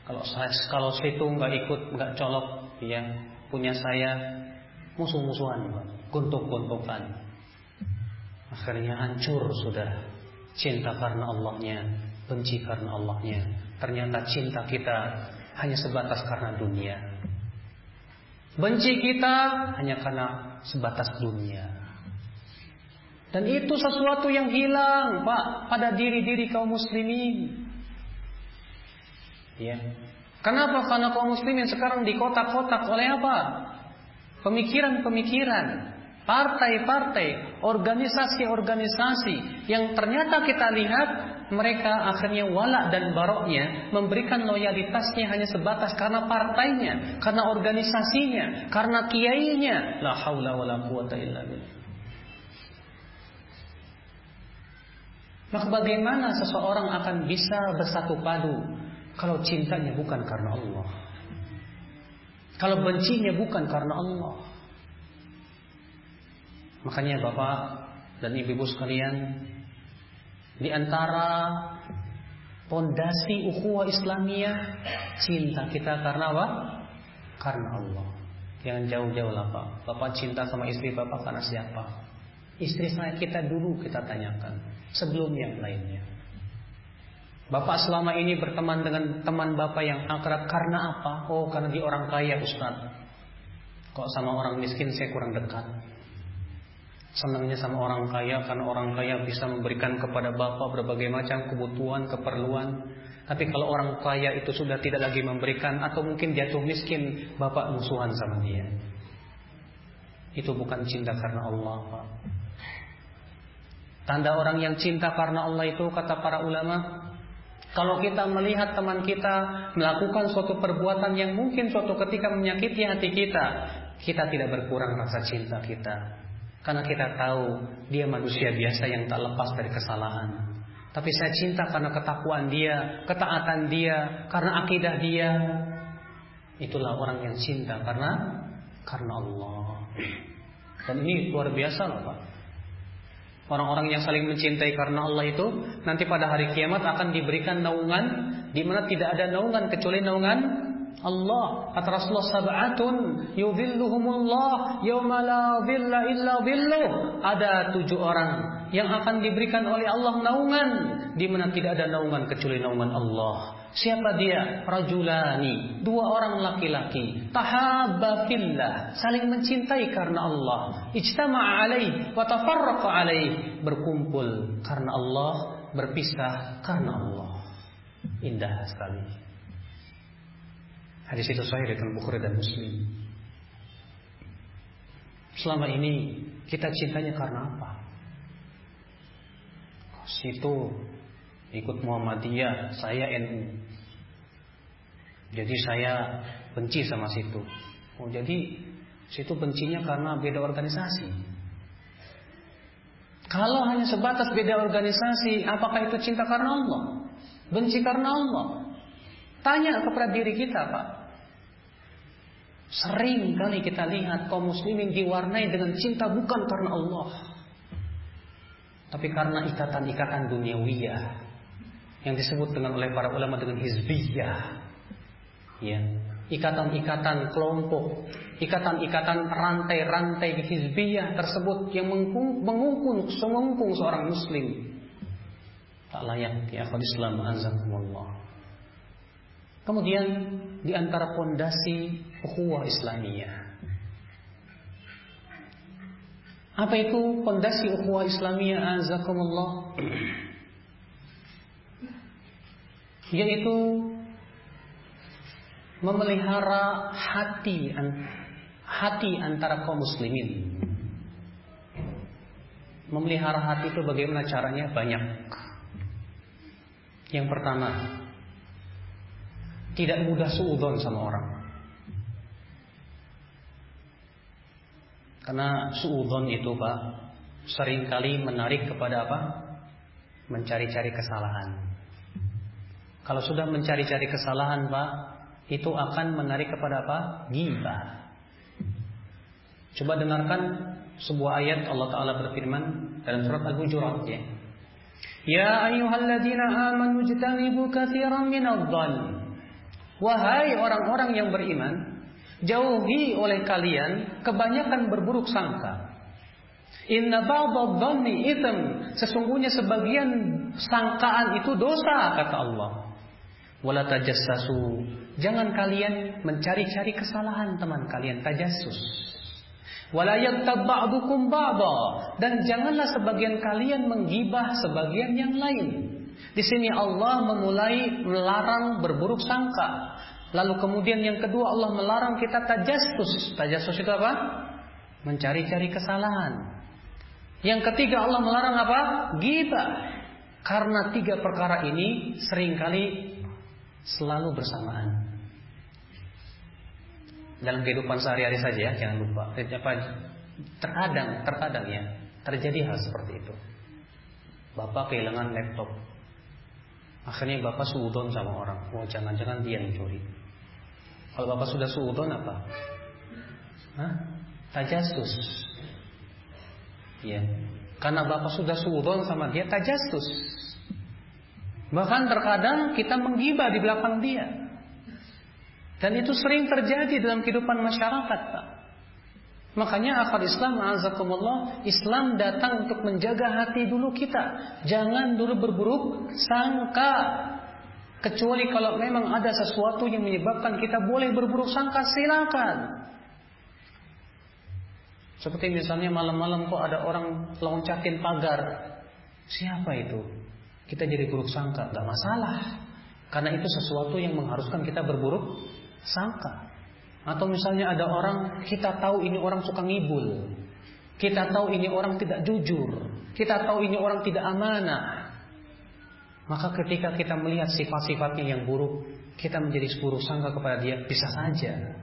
kalau saya kalau situ nggak ikut nggak colok ya punya saya musuh-musuhan guntuk-guntukan akhirnya hancur sudah cinta karena Allahnya benci karena Allahnya. Ternyata cinta kita hanya sebatas karena dunia. Benci kita hanya karena sebatas dunia dan itu sesuatu yang hilang, Pak, pada diri-diri kaum muslimin. Ya. Kenapa? Karena kaum muslimin sekarang di kotak-kotak oleh apa? Pemikiran-pemikiran, partai-partai, organisasi-organisasi yang ternyata kita lihat mereka akhirnya walak dan baroknya memberikan loyalitasnya hanya sebatas karena partainya, karena organisasinya, karena kiainya. La haula wala quwata illa billah. Maka bagaimana seseorang akan bisa bersatu padu kalau cintanya bukan karena Allah? Kalau bencinya bukan karena Allah. Makanya Bapak dan Ibu-ibu sekalian, di antara pondasi ukhuwah Islamiyah cinta kita karena apa? Karena Allah. Jangan jauh-jauh lah Pak. Bapak cinta sama istri Bapak karena siapa? Istri saya kita dulu kita tanyakan sebelum yang lainnya. Bapak selama ini berteman dengan teman Bapak yang akrab karena apa? Oh, karena dia orang kaya, Ustaz. Kok sama orang miskin saya kurang dekat? Senangnya sama orang kaya karena orang kaya bisa memberikan kepada Bapak berbagai macam kebutuhan, keperluan. Tapi kalau orang kaya itu sudah tidak lagi memberikan atau mungkin jatuh miskin, Bapak musuhan sama dia. Itu bukan cinta karena Allah, Pak. Tanda orang yang cinta karena Allah itu kata para ulama, kalau kita melihat teman kita melakukan suatu perbuatan yang mungkin suatu ketika menyakiti hati kita, kita tidak berkurang rasa cinta kita. Karena kita tahu dia manusia biasa yang tak lepas dari kesalahan. Tapi saya cinta karena ketakuan dia, ketaatan dia, karena akidah dia. Itulah orang yang cinta karena karena Allah. Dan ini luar biasa loh Pak. Orang-orang yang saling mencintai karena Allah itu nanti pada hari kiamat akan diberikan naungan di mana tidak ada naungan kecuali naungan Allah. Kata Rasulullah sab'atun yudhilluhumullah yauma la dhilla illa dhilluh. Ada tujuh orang yang akan diberikan oleh Allah naungan di mana tidak ada naungan kecuali naungan Allah. Siapa dia? Rajulani, dua orang laki-laki, tahabba fillah, saling mencintai karena Allah. Ijtama'a alaih wa tafarraqa alaih, berkumpul karena Allah, berpisah karena Allah. Indah sekali. Hadis itu sahih dengan Bukhari dan Muslim. Selama ini kita cintanya karena apa? Situ ikut Muhammadiyah, saya NU. Jadi saya benci sama situ. Oh, jadi situ bencinya karena beda organisasi. Kalau hanya sebatas beda organisasi, apakah itu cinta karena Allah? Benci karena Allah? Tanya kepada diri kita, Pak. Sering kali kita lihat kaum muslimin diwarnai dengan cinta bukan karena Allah. Tapi karena ikatan-ikatan duniawiyah yang disebut dengan oleh para ulama dengan hizbiyah. Ya, ikatan-ikatan kelompok, ikatan-ikatan rantai-rantai hizbiyah tersebut yang mengungkung mengungkung seorang muslim. Tak layak akal Islam azakumullah. Kemudian di antara pondasi ukhuwah Islamiyah. Apa itu pondasi ukhuwah Islamiyah azakumullah? yaitu memelihara hati hati antara kaum muslimin. Memelihara hati itu bagaimana caranya? Banyak. Yang pertama, tidak mudah suudon sama orang. Karena suudon itu Pak sering kali menarik kepada apa? Mencari-cari kesalahan. Kalau sudah mencari-cari kesalahan Pak, itu akan menarik kepada apa? Ghibah. Coba dengarkan sebuah ayat Allah Ta'ala berfirman dalam surat Al-Hujurat ya. Ya ayyuhalladzina amanu jtanibu katsiran minadh-dhann. Wahai orang-orang yang beriman, jauhi oleh kalian kebanyakan berburuk sangka. Inna ba'dadh-dhanni itsm. Sesungguhnya sebagian sangkaan itu dosa kata Allah. Wala. Jangan kalian mencari-cari kesalahan teman kalian tajassus. Wala ba'dukum ba'da dan janganlah sebagian kalian menggibah sebagian yang lain. Di sini Allah memulai melarang berburuk sangka. Lalu kemudian yang kedua Allah melarang kita tajassus. Tajassus itu apa? Mencari-cari kesalahan. Yang ketiga Allah melarang apa? Ghibah. Karena tiga perkara ini sering kali selalu bersamaan. Dalam kehidupan sehari-hari saja ya, jangan lupa. Terkadang, terkadang ya terjadi hal seperti itu. Bapak kehilangan laptop. Akhirnya bapak suudon sama orang. Oh jangan-jangan dia yang curi. Kalau bapak sudah suudon apa? Hah? Tajasus. Ya. Karena bapak sudah suudon sama dia tajasus. Bahkan terkadang kita menggibah di belakang dia. Dan itu sering terjadi dalam kehidupan masyarakat, Pak. Makanya akal Islam azakumullah, Islam datang untuk menjaga hati dulu kita. Jangan dulu berburuk sangka. Kecuali kalau memang ada sesuatu yang menyebabkan kita boleh berburuk sangka, silakan. Seperti misalnya malam-malam kok ada orang loncatin pagar. Siapa itu? Kita jadi buruk sangka, nggak masalah. Karena itu sesuatu yang mengharuskan kita berburuk sangka. Atau misalnya ada orang kita tahu ini orang suka ngibul. Kita tahu ini orang tidak jujur. Kita tahu ini orang tidak amanah. Maka ketika kita melihat sifat-sifatnya yang buruk, kita menjadi buruk sangka kepada dia bisa saja.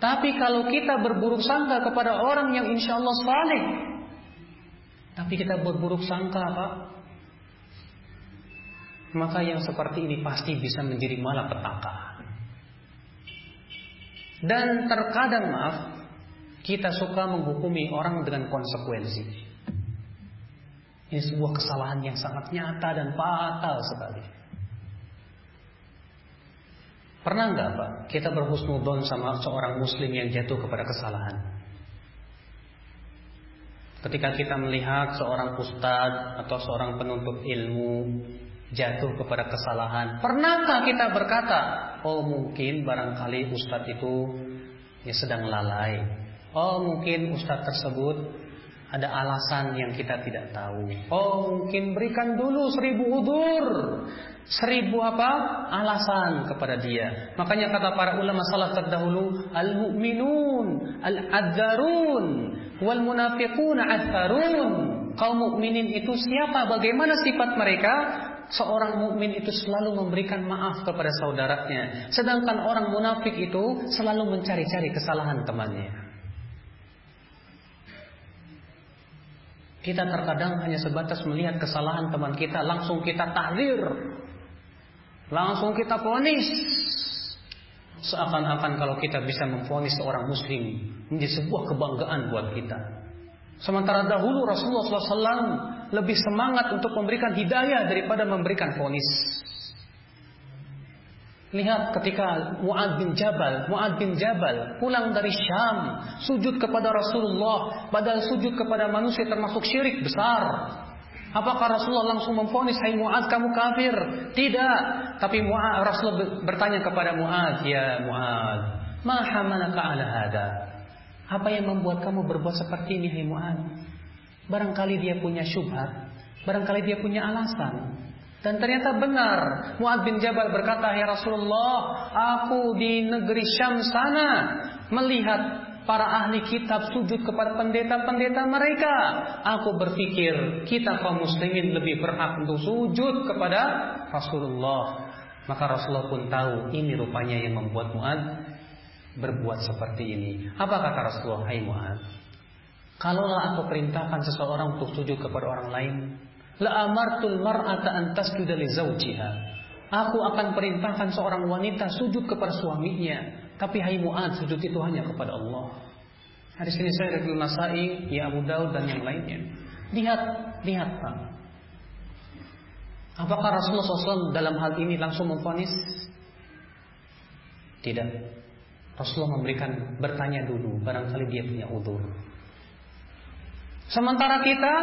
Tapi kalau kita berburuk sangka kepada orang yang insya Allah saleh, tapi kita berburuk sangka Pak maka yang seperti ini pasti bisa menjadi malapetaka. Dan terkadang maaf, kita suka menghukumi orang dengan konsekuensi. Ini sebuah kesalahan yang sangat nyata dan fatal sekali. Pernah nggak Pak kita berhusnudon sama seorang muslim yang jatuh kepada kesalahan? Ketika kita melihat seorang ustadz atau seorang penuntut ilmu jatuh kepada kesalahan, pernahkah kita berkata, oh mungkin barangkali ustadz itu ya sedang lalai. Oh mungkin ustadz tersebut ada alasan yang kita tidak tahu. Oh mungkin berikan dulu seribu udur seribu apa alasan kepada dia. Makanya kata para ulama salaf terdahulu, al-mu'minun al-adzarun wal munafiqun adzarun. Kaum mukminin itu siapa? Bagaimana sifat mereka? Seorang mukmin itu selalu memberikan maaf kepada saudaranya, sedangkan orang munafik itu selalu mencari-cari kesalahan temannya. Kita terkadang hanya sebatas melihat kesalahan teman kita, langsung kita tahdir, Langsung kita ponis. Seakan-akan kalau kita bisa memfonis seorang muslim menjadi sebuah kebanggaan buat kita. Sementara dahulu Rasulullah SAW lebih semangat untuk memberikan hidayah daripada memberikan fonis. Lihat ketika Mu'ad bin Jabal, Mu'ad bin Jabal pulang dari Syam, sujud kepada Rasulullah, padahal sujud kepada manusia termasuk syirik besar. Apakah Rasulullah langsung memfonis Hai Mu'ad kamu kafir? Tidak. Tapi Mu'ad Rasulullah bertanya kepada Mu'ad, "Ya Mu'ad, ma hamalaka ala hada?" Apa yang membuat kamu berbuat seperti ini Hai Mu'ad? Barangkali dia punya syubhat, barangkali dia punya alasan. Dan ternyata benar. Mu'ad bin Jabal berkata, "Ya Rasulullah, aku di negeri Syam sana melihat para ahli kitab sujud kepada pendeta-pendeta mereka. Aku berpikir kita kaum muslimin lebih berhak untuk sujud kepada Rasulullah. Maka Rasulullah pun tahu ini rupanya yang membuat Mu'ad berbuat seperti ini. Apa kata Rasulullah? Hai Mu'ad. Kalaulah aku perintahkan seseorang untuk sujud kepada orang lain, la amartul mar'ata an tasjuda li zawjiha. Aku akan perintahkan seorang wanita sujud kepada suaminya. Tapi hai Mu'ad sujud itu hanya kepada Allah. Hadis ini saya dari Nasai, ya Abu Daud dan yang lainnya. Lihat, lihat Pak. Apakah Rasulullah SAW dalam hal ini langsung memfonis? Tidak. Rasulullah memberikan bertanya dulu, barangkali dia punya udur. Sementara kita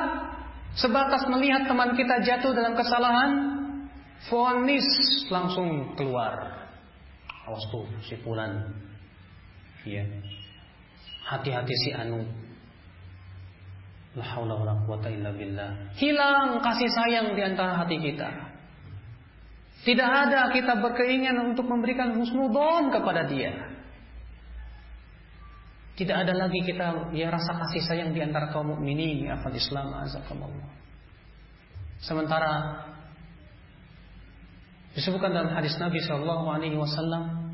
sebatas melihat teman kita jatuh dalam kesalahan, fonis langsung keluar awas tuh si Fulan. Ya. Hati-hati si Anu. La haula wala quwata illa billah. Hilang kasih sayang di antara hati kita. Tidak ada kita berkeinginan untuk memberikan husnudon kepada dia. Tidak ada lagi kita ya rasa kasih sayang di antara kaum mukminin ya Islam azakumullah. Sementara Disebutkan dalam hadis Nabi Shallallahu Alaihi Wasallam,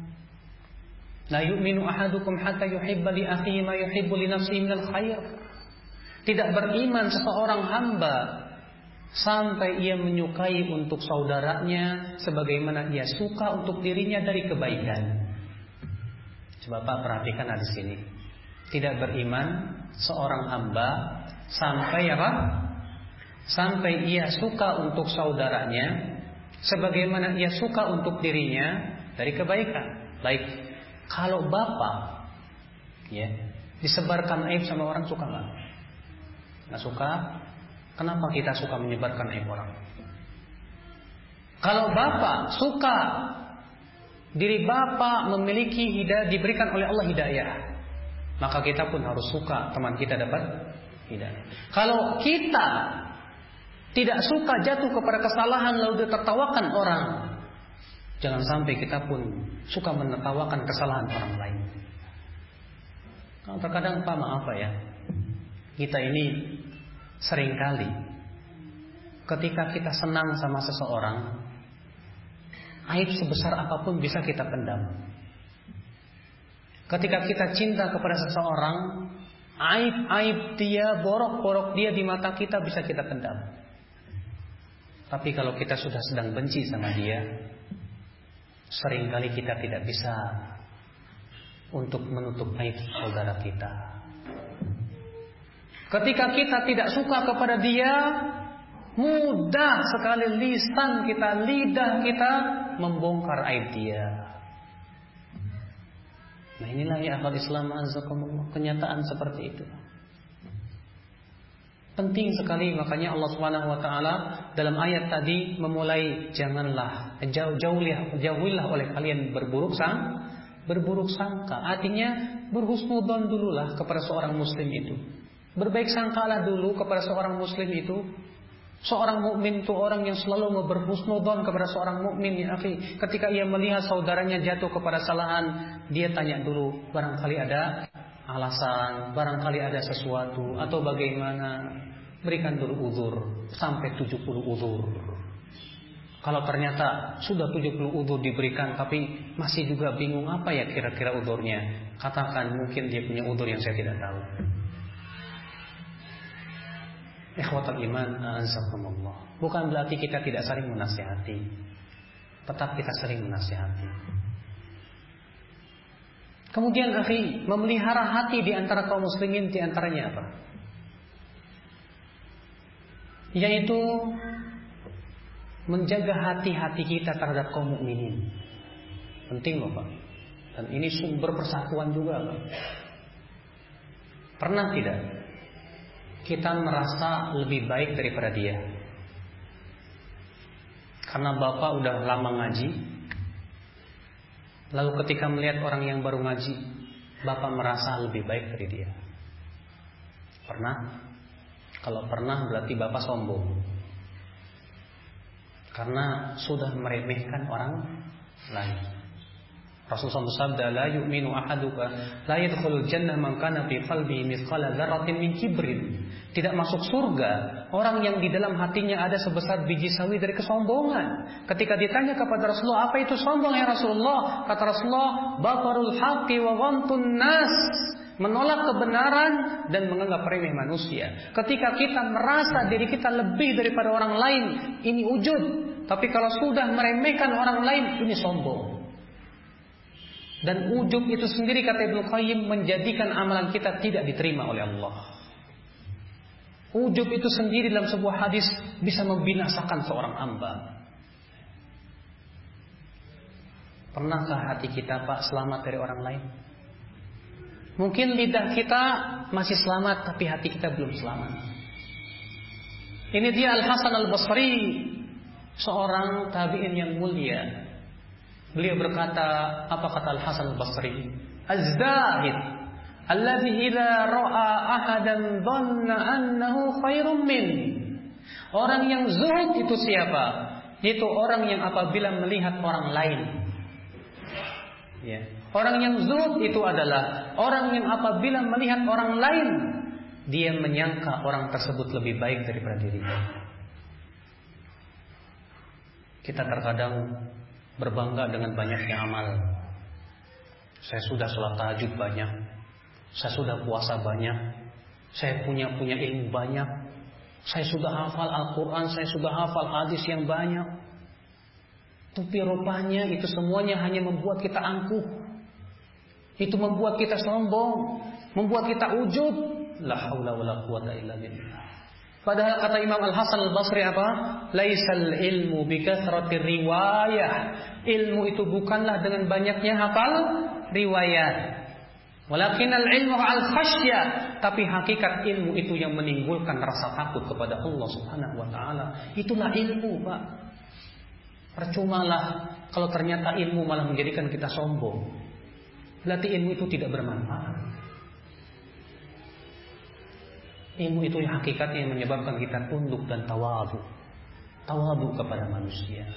La yu'minu ahadukum hatta yuhibba li akhihi ma yuhibbu li nafsihi minal khair. Tidak beriman seseorang hamba sampai ia menyukai untuk saudaranya sebagaimana ia suka untuk dirinya dari kebaikan. Coba Pak perhatikan hadis ini. Tidak beriman seorang hamba sampai apa? Sampai ia suka untuk saudaranya sebagaimana ia suka untuk dirinya dari kebaikan. Baik, kalau bapak ya disebarkan aib sama orang suka nggak? Nggak suka. Kenapa kita suka menyebarkan aib orang? Kalau bapak suka diri bapak memiliki hidayah diberikan oleh Allah hidayah, maka kita pun harus suka teman kita dapat hidayah. Kalau kita tidak suka jatuh kepada kesalahan lalu ditertawakan orang. Jangan sampai kita pun suka menertawakan kesalahan orang lain. Kalau terkadang Pak maaf ya, kita ini sering kali ketika kita senang sama seseorang, aib sebesar apa pun bisa kita pendam. Ketika kita cinta kepada seseorang, aib-aib dia, borok-borok dia di mata kita bisa kita pendam. Tapi kalau kita sudah sedang benci sama dia, sering kali kita tidak bisa untuk menutup aib saudara kita. Ketika kita tidak suka kepada dia, mudah sekali lisan kita, lidah kita membongkar aib dia. Nah inilah ya akal Islam azakumullah, kenyataan seperti itu. Penting sekali makanya Allah Subhanahu wa taala dalam ayat tadi memulai janganlah jauh jauhilah jauhilah oleh kalian berburuk sang berburuk sangka. Artinya berhusnudzon dululah kepada seorang muslim itu. Berbaik sangkalah dulu kepada seorang muslim itu. Seorang mukmin itu orang yang selalu berhusnudzon kepada seorang mukmin ya akhi. Ketika ia melihat saudaranya jatuh kepada kesalahan, dia tanya dulu barangkali ada alasan, barangkali ada sesuatu atau bagaimana. Berikan dulu uzur sampai 70 uzur. Kalau ternyata sudah 70 uzur diberikan tapi masih juga bingung apa ya kira-kira uzurnya, katakan mungkin dia punya uzur yang saya tidak tahu. Ikhwatal iman azakumullah. Bukan berarti kita tidak saling menasihati. Tetap kita sering menasihati. Kemudian akhi, memelihara hati di antara kaum muslimin di antaranya apa? Yaitu menjaga hati-hati kita terhadap kaum mukminin. Penting loh Pak. Dan ini sumber persatuan juga Pak. Pernah tidak kita merasa lebih baik daripada dia. Karena bapak udah lama ngaji, lalu ketika melihat orang yang baru ngaji, bapak merasa lebih baik dari dia. Pernah? Kalau pernah berarti bapak sombong. Karena sudah meremehkan orang lain. Rasulullah bersabda, "La yu'minu ahaduka la yadkhulul jannah man kana fi qalbihi mithqala dzarratin min kibrin." Tidak masuk surga orang yang di dalam hatinya ada sebesar biji sawi dari kesombongan. Ketika ditanya kepada Rasulullah, "Apa itu sombong ya Rasulullah?" Kata Rasulullah, "Batarul haqqi wa ghamtun nas." Menolak kebenaran dan menganggap remeh manusia. Ketika kita merasa diri kita lebih daripada orang lain, ini ujub. Tapi kalau sudah meremehkan orang lain, ini sombong. Dan ujub itu sendiri kata Ibnu Qayyim menjadikan amalan kita tidak diterima oleh Allah. Ujub itu sendiri dalam sebuah hadis bisa membinasakan seorang hamba. Pernahkah hati kita Pak selamat dari orang lain? Mungkin lidah kita masih selamat tapi hati kita belum selamat. Ini dia Al Hasan Al Basri, seorang tabi'in yang mulia Beliau berkata, apa kata Al-Hasan Al-Basri? Az-zahid alladhi idza ra'a ahadan dhanna annahu khairum min. Orang yang zuhud itu siapa? Itu orang yang apabila melihat orang lain. Ya. Orang yang zuhud itu adalah orang yang apabila melihat orang lain dia menyangka orang tersebut lebih baik daripada dirinya. Kita terkadang berbangga dengan banyaknya amal. Saya sudah sholat tahajud banyak, saya sudah puasa banyak, saya punya punya ilmu banyak, saya sudah hafal Al-Quran, saya sudah hafal hadis yang banyak. Tapi rupanya itu semuanya hanya membuat kita angkuh. Itu membuat kita sombong, membuat kita ujub. La haula wala quwata illa billah. Padahal kata Imam Al Hasan Al Basri apa? Laisal ilmu bikathrati riwayah. Ilmu itu bukanlah dengan banyaknya hafal riwayat. Walakin al ilmu al khasyah. Tapi hakikat ilmu itu yang menimbulkan rasa takut kepada Allah Subhanahu wa taala. Itulah ilmu, Pak. Percumalah kalau ternyata ilmu malah menjadikan kita sombong. Berarti ilmu itu tidak bermanfaat. Ilmu itu yang hakikatnya yang menyebabkan kita tunduk dan tawadu. Tawadu kepada manusia.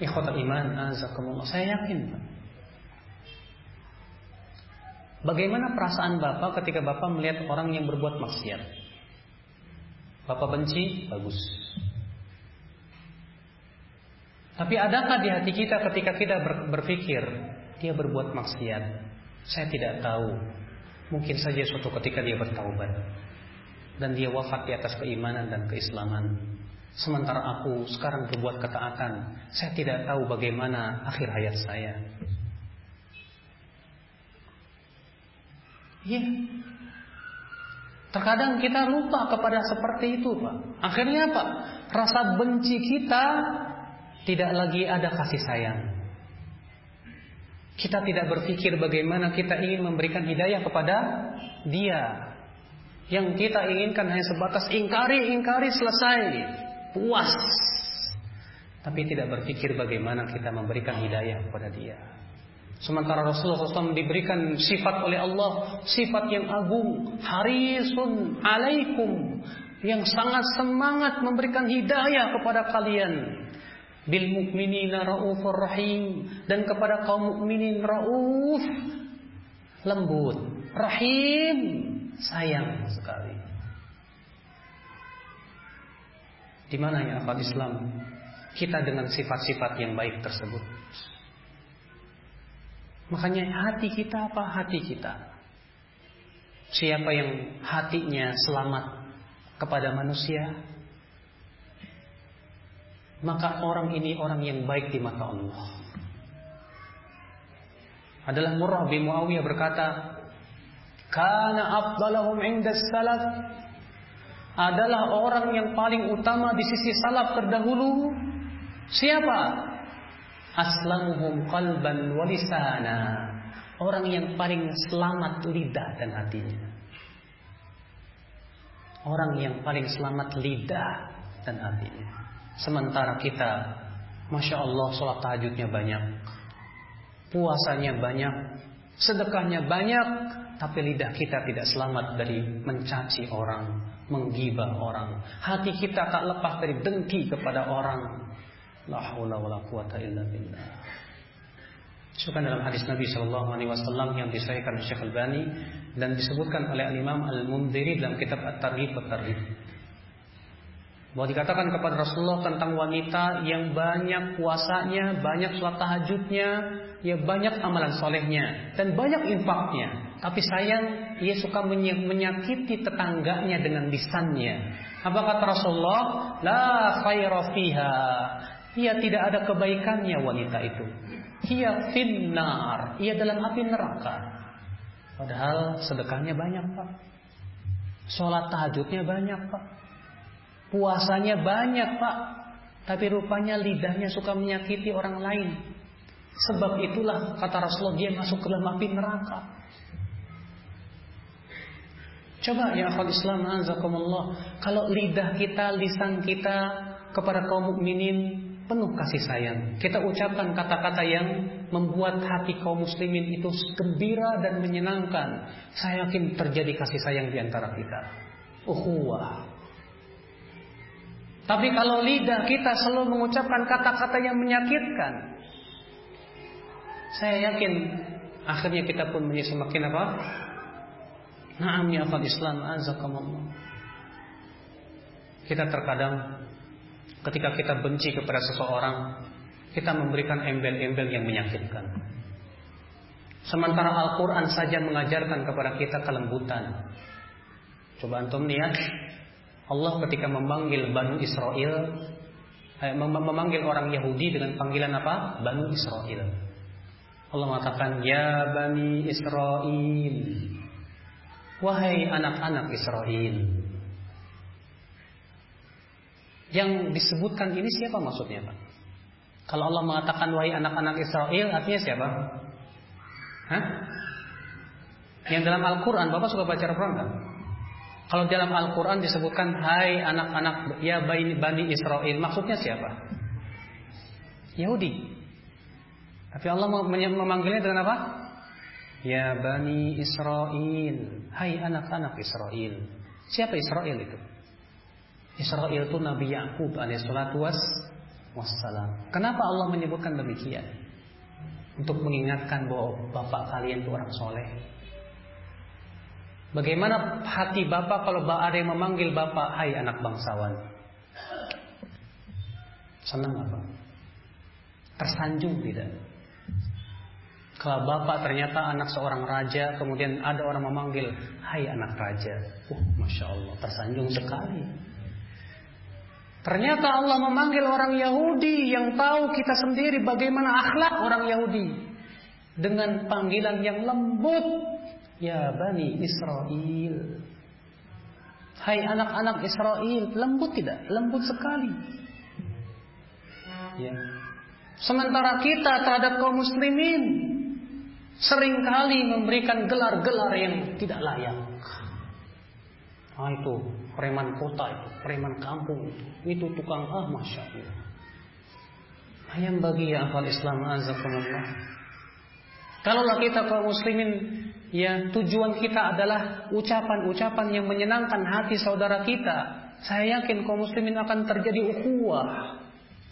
Ikhwatal iman azakumullah. Saya yakin Bagaimana perasaan Bapak ketika Bapak melihat orang yang berbuat maksiat? Bapak benci? Bagus. Tapi adakah di hati kita ketika kita berpikir dia berbuat maksiat? Saya tidak tahu Mungkin saja suatu ketika dia bertaubat dan dia wafat di atas keimanan dan keislaman. Sementara aku sekarang berbuat ketaatan, saya tidak tahu bagaimana akhir hayat saya. Iya. Terkadang kita lupa kepada seperti itu, Pak. Akhirnya apa? Rasa benci kita tidak lagi ada kasih sayang. Kita tidak berpikir bagaimana kita ingin memberikan hidayah kepada dia. Yang kita inginkan hanya sebatas ingkari, ingkari, selesai. Puas. Tapi tidak berpikir bagaimana kita memberikan hidayah kepada dia. Sementara Rasulullah SAW diberikan sifat oleh Allah, sifat yang agung, harisun alaikum, yang sangat semangat memberikan hidayah kepada kalian. Bil mukminina raufur rahim dan kepada kaum mukminin rauf lembut, rahim, sayang sekali. Di mana ya akal Islam? Kita dengan sifat-sifat yang baik tersebut. Makanya hati kita apa? Hati kita. Siapa yang hatinya selamat kepada manusia, maka orang ini orang yang baik di mata Allah. Adalah Murrah bin Muawiyah berkata, "Kana afdalahum 'inda salaf" adalah orang yang paling utama di sisi salaf terdahulu. Siapa? aslamuhum qalban walisana orang yang paling selamat lidah dan hatinya orang yang paling selamat lidah dan hatinya sementara kita Masya Allah sholat tahajudnya banyak. Puasanya banyak. Sedekahnya banyak. Tapi lidah kita tidak selamat dari mencaci orang menggibah orang. Hati kita tak lepas dari dengki kepada orang. La. Disebutkan dalam hadis Nabi Shallallahu Alaihi Wasallam yang disahihkan Syekh Al-Bani dan disebutkan oleh Al Imam Al Mundiri dalam kitab At-Targhib At-Tarhib. Bahwa dikatakan kepada Rasulullah tentang wanita yang banyak puasanya, banyak sholat tahajudnya, ya banyak amalan solehnya, dan banyak infaknya. Tapi sayang, ia suka menyakiti tetangganya dengan lisannya. Apa kata Rasulullah? La khaira fiha. Ia tidak ada kebaikannya wanita itu. Ia finnar. Ia dalam api neraka. Padahal sedekahnya banyak pak. Sholat tahajudnya banyak pak. Puasanya banyak pak. Tapi rupanya lidahnya suka menyakiti orang lain. Sebab itulah kata Rasulullah dia masuk ke dalam api neraka. Coba ya akhwat Islam azakumullah. Kalau lidah kita, lisan kita kepada kaum mukminin penuh kasih sayang. Kita ucapkan kata-kata yang membuat hati kaum muslimin itu gembira dan menyenangkan. Saya yakin terjadi kasih sayang di antara kita. Uhuwah. Tapi kalau lidah kita selalu mengucapkan kata-kata yang menyakitkan, saya yakin akhirnya kita pun menjadi semakin apa? Naam ya Islam azakumullah. Kita terkadang Ketika kita benci kepada seseorang, kita memberikan embel-embel yang menyakitkan. Sementara Al-Quran saja mengajarkan kepada kita kelembutan. Coba antum lihat, Allah ketika memanggil Banu Israel, eh, memanggil orang Yahudi dengan panggilan apa? Banu Israel. Allah mengatakan, Ya Bani Israel, wahai anak-anak Israel. Yang disebutkan ini siapa maksudnya Pak? Kalau Allah mengatakan wahai anak-anak Israel artinya siapa? Hah? Yang dalam Al-Quran Bapak suka baca Al-Quran kan? Kalau dalam Al-Quran disebutkan Hai anak-anak ya Bani Israel Maksudnya siapa? Yahudi Tapi Allah memanggilnya dengan apa? Ya Bani Israel Hai anak-anak Israel Siapa Israel itu? Israel itu Nabi Yakub alaihissalatu wassalam. Kenapa Allah menyebutkan demikian? Untuk mengingatkan bahwa bapak kalian itu orang soleh. Bagaimana hati bapak kalau ada yang memanggil bapak, hai anak bangsawan? Senang apa? Tersanjung tidak? Kalau bapak ternyata anak seorang raja, kemudian ada orang memanggil, hai anak raja. Uh, Masya Allah, tersanjung sekali. Ternyata Allah memanggil orang Yahudi yang tahu kita sendiri bagaimana akhlak orang Yahudi dengan panggilan yang lembut, Ya Bani Israel. Hai anak-anak Israel, lembut tidak? Lembut sekali. Ya. Sementara kita terhadap kaum muslimin sering kali memberikan gelar-gelar yang tidak layak. Ah itu preman kota itu, preman kampung itu, itu tukang ah masya Allah. Ayam bagi ya akal Islam azakumullah. Kalaulah kita kaum muslimin ya tujuan kita adalah ucapan-ucapan yang menyenangkan hati saudara kita, saya yakin kaum muslimin akan terjadi ukhuwah.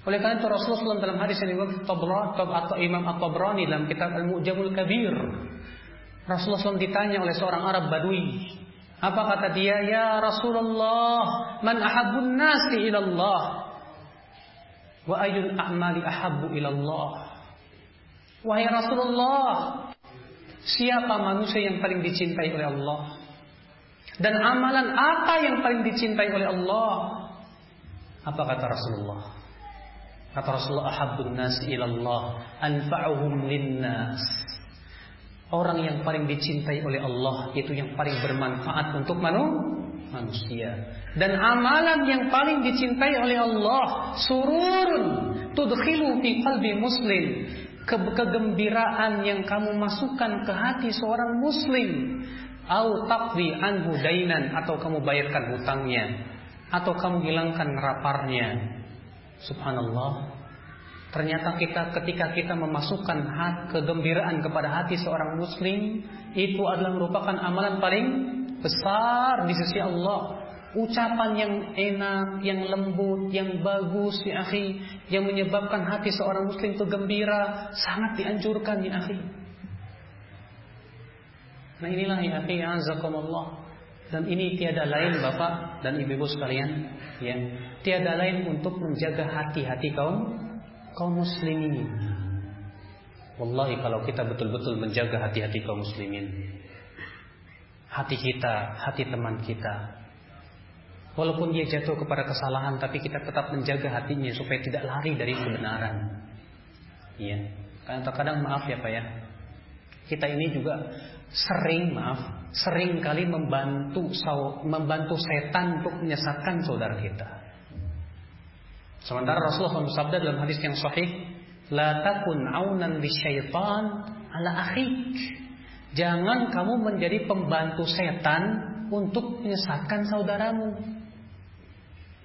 Oleh karena itu Rasulullah SAW dalam hadis yang diwakil atau Imam At-Tabrani dalam kitab Al-Mu'jamul Kabir. Rasulullah SAW ditanya oleh seorang Arab Badui. Apa kata dia? Ya Rasulullah, man ahabbun nasi ilallah. Wa ayul a'mali ahabbu ilallah. Wahai Rasulullah, siapa manusia yang paling dicintai oleh Allah? Dan amalan apa yang paling dicintai oleh Allah? Apa kata Rasulullah? Kata Rasulullah ahabbun nas ilallah anfa'uhum linnas. Orang yang paling dicintai oleh Allah itu yang paling bermanfaat untuk manusia. Dan amalan yang paling dicintai oleh Allah sururun tudkhilu fi qalbi muslim. Ke kegembiraan yang kamu masukkan ke hati seorang muslim au taqdi anhu dainan atau kamu bayarkan hutangnya atau kamu hilangkan raparnya Subhanallah. Ternyata kita ketika kita memasukkan hak kegembiraan kepada hati seorang muslim, itu adalah merupakan amalan paling besar di sisi Allah. Ucapan yang enak, yang lembut, yang bagus ya akhi, yang menyebabkan hati seorang muslim itu gembira, sangat dianjurkan ya akhi. Nah inilah ya akhi, azakumullah. Dan ini tiada lain Bapak dan Ibu-ibu sekalian, ya. Tiada lain untuk menjaga hati-hati kaum kaum muslimin. Wallahi kalau kita betul-betul menjaga hati-hati kaum muslimin, hati kita, hati teman kita, walaupun dia jatuh kepada kesalahan, tapi kita tetap menjaga hatinya supaya tidak lari dari kebenaran. Iya. Karena terkadang maaf ya Pak ya, kita ini juga sering maaf, sering kali membantu membantu setan untuk menyesatkan saudara kita. Sementara Rasulullah bersabda dalam hadis yang sahih, "La takun aunan syaitan ala akhik." Jangan kamu menjadi pembantu setan untuk menyesatkan saudaramu.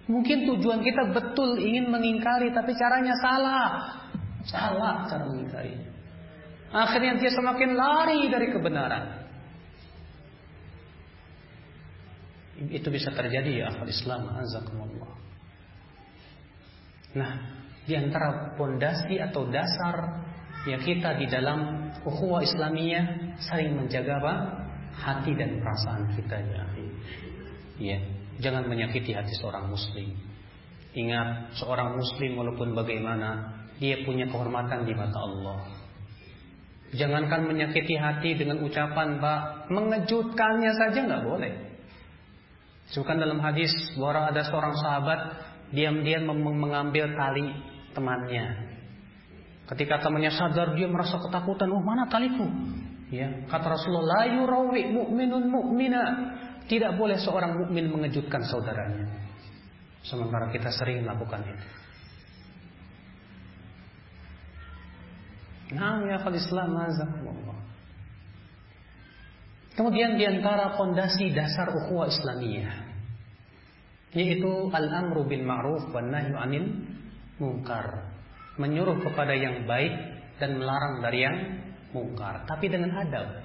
Mungkin tujuan kita betul ingin mengingkari tapi caranya salah. Salah cara mengingkarinya. Akhirnya dia semakin lari dari kebenaran. Itu bisa terjadi ya akal Islam azakumullah. Nah, di antara pondasi atau dasar yang kita di dalam ukhuwah Islamiyah saling menjaga apa? hati dan perasaan kita ya. Ya, jangan menyakiti hati seorang muslim. Ingat, seorang muslim walaupun bagaimana, dia punya kehormatan di mata Allah. Jangankan menyakiti hati dengan ucapan Pak, mengejutkannya saja nggak boleh. Bukan dalam hadis bahwa ada seorang sahabat diam-diam mengambil tali temannya. Ketika temannya sadar dia merasa ketakutan, oh mana taliku? Ya, kata Rasulullah, la yurawi mu'minun mu'mina. Tidak boleh seorang mukmin mengejutkan saudaranya. Sementara kita sering melakukan itu. Nah, ya Islam. Kemudian di antara fondasi dasar ukhuwah Islamiyah yaitu al-amru bil ma'ruf wan nahyu 'anil munkar. Menyuruh kepada yang baik dan melarang dari yang mungkar, tapi dengan adab.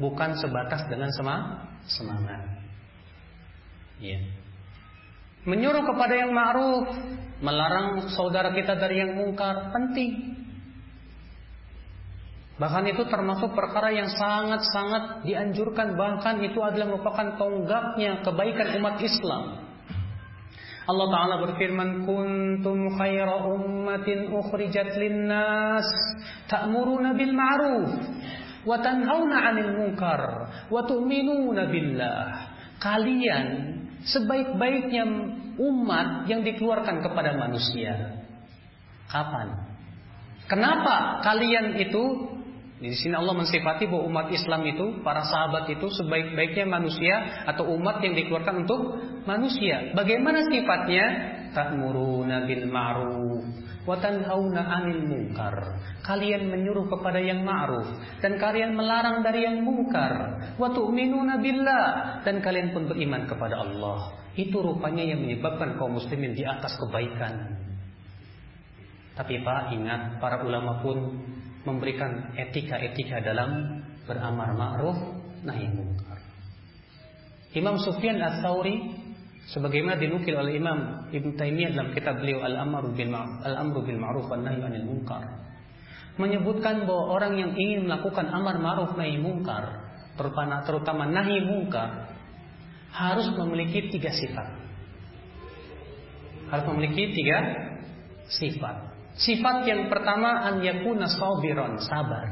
Bukan sebatas dengan semangat. Ya. Menyuruh kepada yang ma'ruf, melarang saudara kita dari yang mungkar penting. Bahkan itu termasuk perkara yang sangat-sangat dianjurkan bahkan itu adalah merupakan tonggaknya kebaikan umat Islam. Allah Ta'ala berfirman Kuntum khaira ummatin ukhrijat linnas Ta'muruna bil ma'ruf Wa tanhauna 'anil munkar Wa tu'minuna billah Kalian sebaik-baiknya umat yang dikeluarkan kepada manusia Kapan? Kenapa kalian itu Di sini Allah mensifati bahwa umat Islam itu, para sahabat itu sebaik-baiknya manusia atau umat yang dikeluarkan untuk manusia. Bagaimana sifatnya? Ta'muruna bil ma'ruf wa tanhauna 'anil munkar. Kalian menyuruh kepada yang ma'ruf dan kalian melarang dari yang munkar. Wa tu'minuna billah dan kalian pun beriman kepada Allah. Itu rupanya yang menyebabkan kaum muslimin di atas kebaikan. Tapi Pak ingat para ulama pun memberikan etika-etika dalam beramar ma'ruf nahi munkar. Imam Sufyan Ats-Tsauri sebagaimana dinukil oleh Imam Ibn Taimiyah dalam kitab beliau Al-Amru bil Ma'ruf Al-Amru bil Ma'ruf wan Nahyi 'anil Munkar menyebutkan bahwa orang yang ingin melakukan amar ma'ruf nahi munkar terutama nahi munkar harus memiliki tiga sifat. Harus memiliki tiga sifat. Sifat yang pertama an yakuna sabiran, sabar.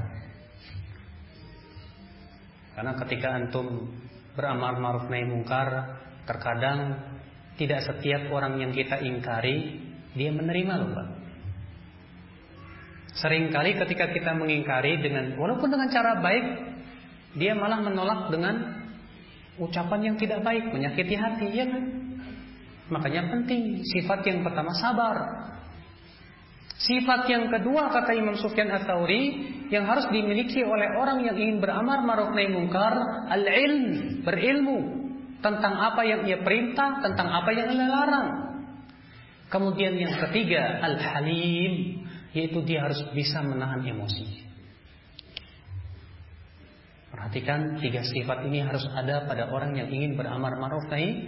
Karena ketika antum beramar ma'ruf nahi mungkar, terkadang tidak setiap orang yang kita ingkari dia menerima loh, Pak. Seringkali ketika kita mengingkari dengan walaupun dengan cara baik, dia malah menolak dengan ucapan yang tidak baik, menyakiti hati, ya kan? Makanya penting sifat yang pertama sabar. Sifat yang kedua kata Imam Sufyan Ats-Tsauri yang harus dimiliki oleh orang yang ingin beramar ma'ruf nahi munkar, al-ilm, berilmu tentang apa yang ia perintah, tentang apa yang ia larang. Kemudian yang ketiga, al-halim, yaitu dia harus bisa menahan emosi. Perhatikan tiga sifat ini harus ada pada orang yang ingin beramar ma'ruf nahi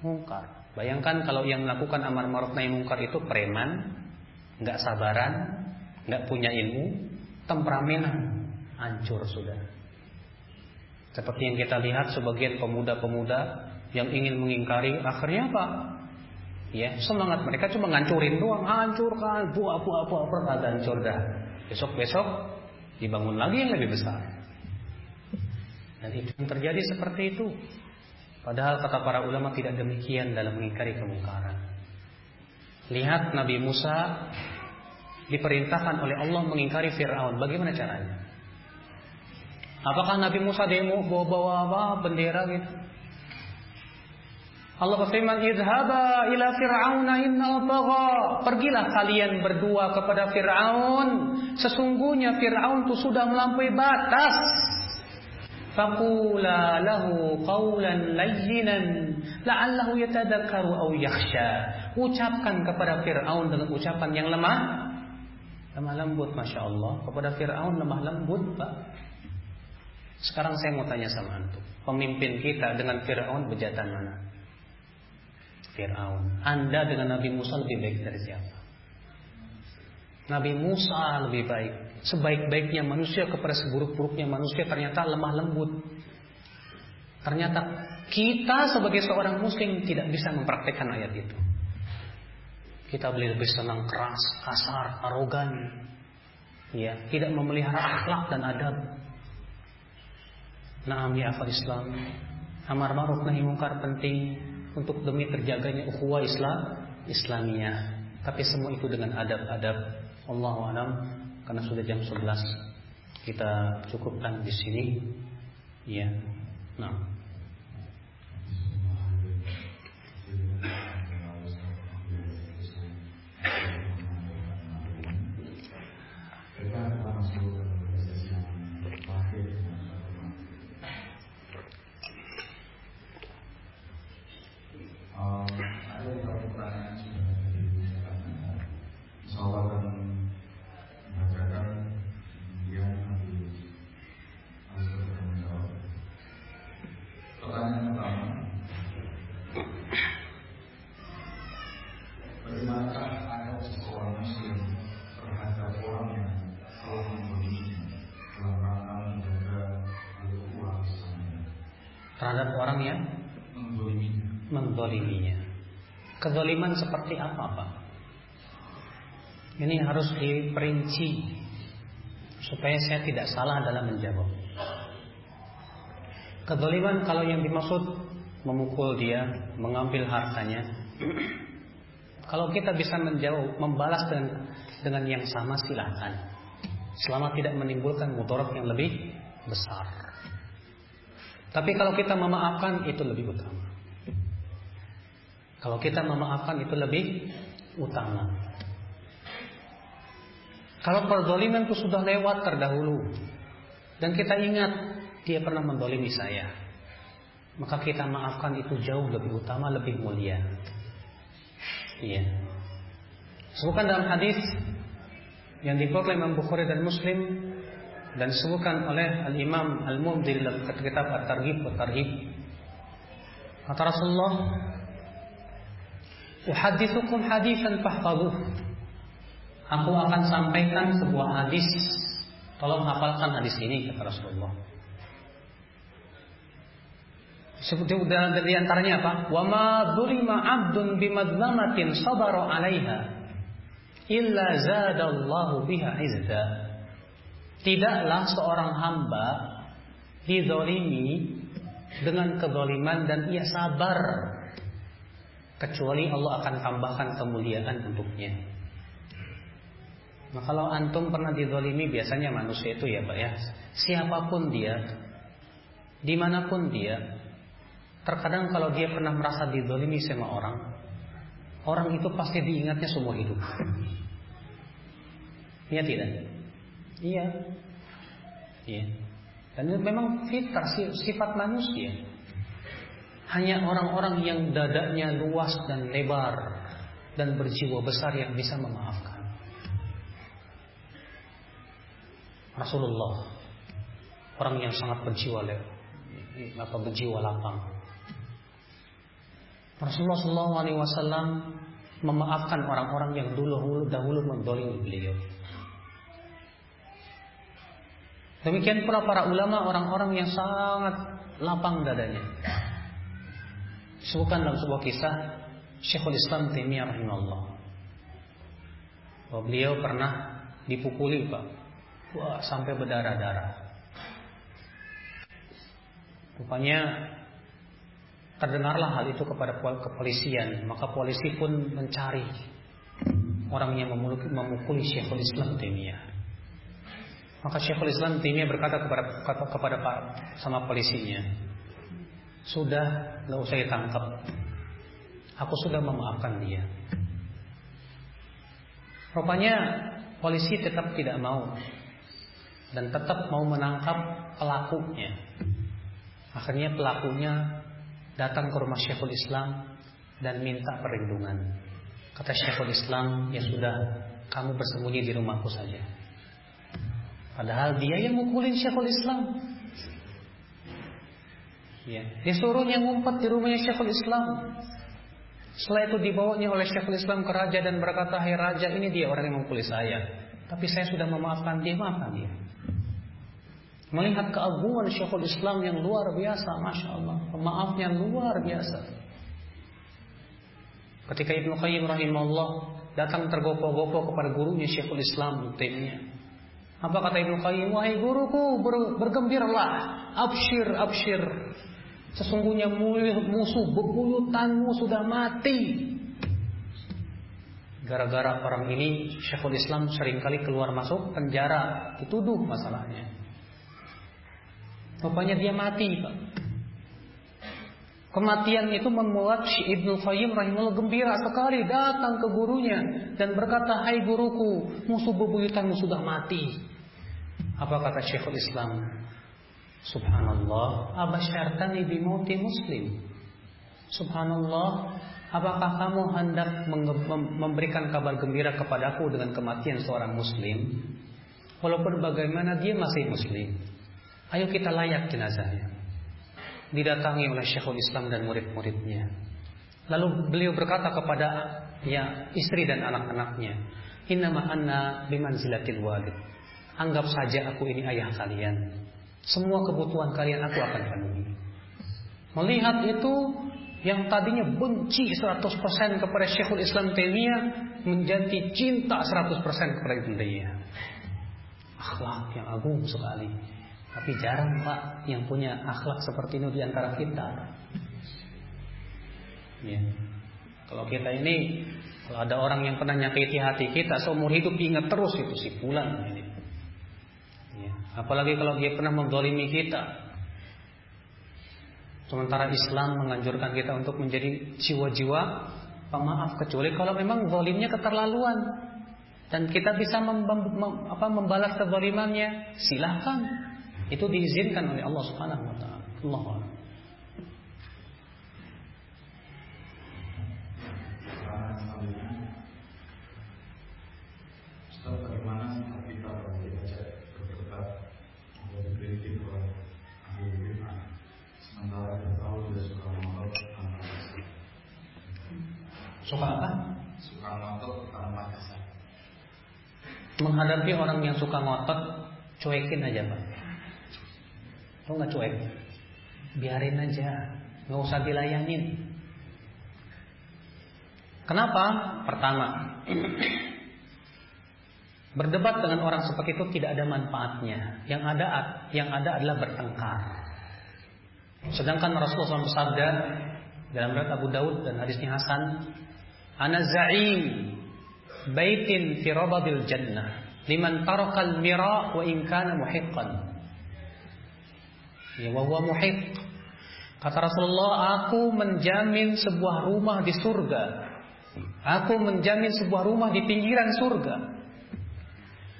munkar. Bayangkan kalau yang melakukan amar ma'ruf nahi munkar itu preman, nggak sabaran, nggak punya ilmu, temperamenan, hancur sudah. Seperti yang kita lihat sebagian pemuda-pemuda yang ingin mengingkari, akhirnya apa? Ya, semangat mereka cuma ngancurin doang, hancurkan, buah buah buah buah hancur dah. Besok-besok dibangun lagi yang lebih besar. Dan itu yang terjadi seperti itu. Padahal kata para ulama tidak demikian dalam mengingkari kemungkaran. Lihat Nabi Musa diperintahkan oleh Allah mengingkari Fir'aun. Bagaimana caranya? Apakah Nabi Musa demo bawa-bawa apa bendera gitu? Allah berfirman, "Idhaba ila Fir'auna innahu tagha." Pergilah kalian berdua kepada Fir'aun. Sesungguhnya Fir'aun itu sudah melampaui batas. Faqula lahu qawlan layyinan la'allahu yatadakkaru aw yakhsha. Ucapkan kepada Firaun dengan ucapan yang lemah lemah lembut Masya Allah kepada Firaun lemah lembut Pak. Sekarang saya mau tanya sama antum, pemimpin kita dengan Firaun bejatan mana? Firaun. Anda dengan Nabi Musa lebih baik dari siapa? Nabi Musa lebih baik sebaik-baiknya manusia kepada seburuk-buruknya manusia ternyata lemah lembut. Ternyata kita sebagai seorang muslim tidak bisa mempraktekkan ayat itu. Kita boleh lebih senang keras, kasar, arogan. Ya, tidak memelihara akhlak dan adab. Naam ya akal Islam. Amar ma'ruf nahi mungkar penting untuk demi terjaganya ukhuwah Islam Islamiyah. Tapi semua itu dengan adab-adab. Allahu a'lam karena sudah jam 11 kita cukupkan di sini ya nah Kezaliman seperti apa Pak? Ini harus diperinci supaya saya tidak salah dalam menjawab. Kezaliman kalau yang dimaksud memukul dia, mengambil hartanya. kalau kita bisa menjawab, membalas dengan dengan yang sama silahkan. selama tidak menimbulkan mudarat yang lebih besar. Tapi kalau kita memaafkan itu lebih utama. Kalau kita memaafkan itu lebih utama. Kalau perdoliman itu sudah lewat terdahulu dan kita ingat dia pernah mendolimi saya, maka kita maafkan itu jauh lebih utama, lebih mulia. Iya. Sebutkan dalam hadis yang dikeluarkan Imam Bukhari dan Muslim dan disebutkan oleh Al Imam Al Mumdi dalam kitab At-Targhib wa Tarhib. Kata Rasulullah, "Uhaddithukum hadisan fahfadhuh." Aku akan sampaikan sebuah hadis. Tolong hafalkan hadis ini kata Rasulullah. Seperti di antaranya apa? Wa ma dzulima 'abdun bimadzlamatin sabara 'alaiha illa zadallahu biha izza. Tidaklah seorang hamba dizalimi dengan kezaliman dan ia sabar kecuali Allah akan tambahkan kemuliaan untuknya. Nah, kalau antum pernah dizalimi biasanya manusia itu ya Pak ya, siapa pun dia, di mana pun dia, Terkadang kalau dia pernah merasa didolimi sama orang, orang itu pasti diingatnya seumur hidup. Iya tidak? Iya. Iya. Dan itu memang fitrah sifat manusia. Hanya orang-orang yang dadanya luas dan lebar dan berjiwa besar yang bisa memaafkan. Rasulullah orang yang sangat berjiwa lebar, apa berjiwa lapang Rasulullah SAW memaafkan orang-orang yang dulu dahulu mendolimi beliau. Demikian pula para ulama orang-orang yang sangat lapang dadanya. Sebutkan dalam sebuah kisah Syekhul Islam Taimiyah rahimahullah. Bahwa beliau pernah dipukuli Pak. Wah, sampai berdarah-darah. Rupanya Terdengarlah hal itu kepada kepolisian, maka polisi pun mencari orang yang memukuli Syekhul Islam Taimiyah. Maka Syekhul Islam Taimiyah berkata kepada kepada Pak sama polisinya, sudah nggak usah ditangkap, aku sudah memaafkan dia. Rupanya polisi tetap tidak mau dan tetap mau menangkap pelakunya. Akhirnya pelakunya datang ke rumah Syekhul Islam dan minta perlindungan. Kata Syekhul Islam, ya sudah, kamu bersembunyi di rumahku saja. Padahal dia yang mukulin Syekhul Islam. Ya, disuruhnya ngumpet di rumahnya Syekhul Islam. Setelah itu dibawanya oleh Syekhul Islam ke raja dan berkata, "Hai raja, ini dia orang yang memukuli saya. Tapi saya sudah memaafkan dia, maafkan dia." Melihat keagungan Syekhul Islam yang luar biasa, Masya Allah. Pemaafnya luar biasa. Ketika Ibnu Qayyim rahimahullah datang tergopoh-gopoh kepada gurunya Syekhul Islam Taimiyah. Apa kata Ibnu Qayyim? Wahai guruku, ber bergembiralah. Abshir. Sesungguhnya musuh bebuyutanmu sudah mati. Gara-gara orang ini Syekhul Islam sering kali keluar masuk penjara, dituduh masalahnya. Rupanya dia mati, Pak. Kematian itu membuat Ibnu Qayyim rahimahullah gembira sekali datang ke gurunya dan berkata, "Hai guruku, musuh bebuyutanmu sudah mati." Apa kata Syekhul Islam? Subhanallah, abasyartani bimauti muslim. Subhanallah, apakah kamu hendak memberikan kabar gembira kepadaku dengan kematian seorang muslim? Walaupun bagaimana dia masih muslim. Ayo kita layak jenazahnya. Didatangi oleh Syekhul Islam dan murid-muridnya. Lalu beliau berkata kepada ya istri dan anak-anaknya, Innama anna bimanzilatil walid. Anggap saja aku ini ayah kalian. Semua kebutuhan kalian aku akan penuhi. Melihat itu yang tadinya benci 100% kepada Syekhul Islam Taimiyah menjadi cinta 100% kepada Ibnu Taimiyah. Akhlak yang agung sekali. Tapi jarang Pak yang punya akhlak seperti ini di antara kita. Ya. Kalau kita ini kalau ada orang yang pernah nyakiti hati kita seumur hidup ingat terus itu si pulang ini. Apalagi kalau dia pernah mendolimi kita. Sementara Islam menganjurkan kita untuk menjadi jiwa-jiwa pemaaf kecuali kalau memang zalimnya keterlaluan dan kita bisa mem mem apa, membalas kezalimannya, silahkan. Itu diizinkan oleh Allah Subhanahu wa taala. Suka apa? Suka ngotot tanpa dasar. Menghadapi orang yang suka ngotot, cuekin aja pak. Lo nggak cuek? Biarin aja, nggak usah dilayanin. Kenapa? Pertama, berdebat dengan orang seperti itu tidak ada manfaatnya. Yang ada, yang ada adalah bertengkar. Sedangkan Rasulullah SAW bersabda dalam riwayat Abu Daud dan hadisnya Hasan, Ana za'im baitin fi rabadil jannah liman tarakal mira wa in kana muhiqqan. Ya wa huwa muhiq. Kata Rasulullah, aku menjamin sebuah rumah di surga. Aku menjamin sebuah rumah di pinggiran surga.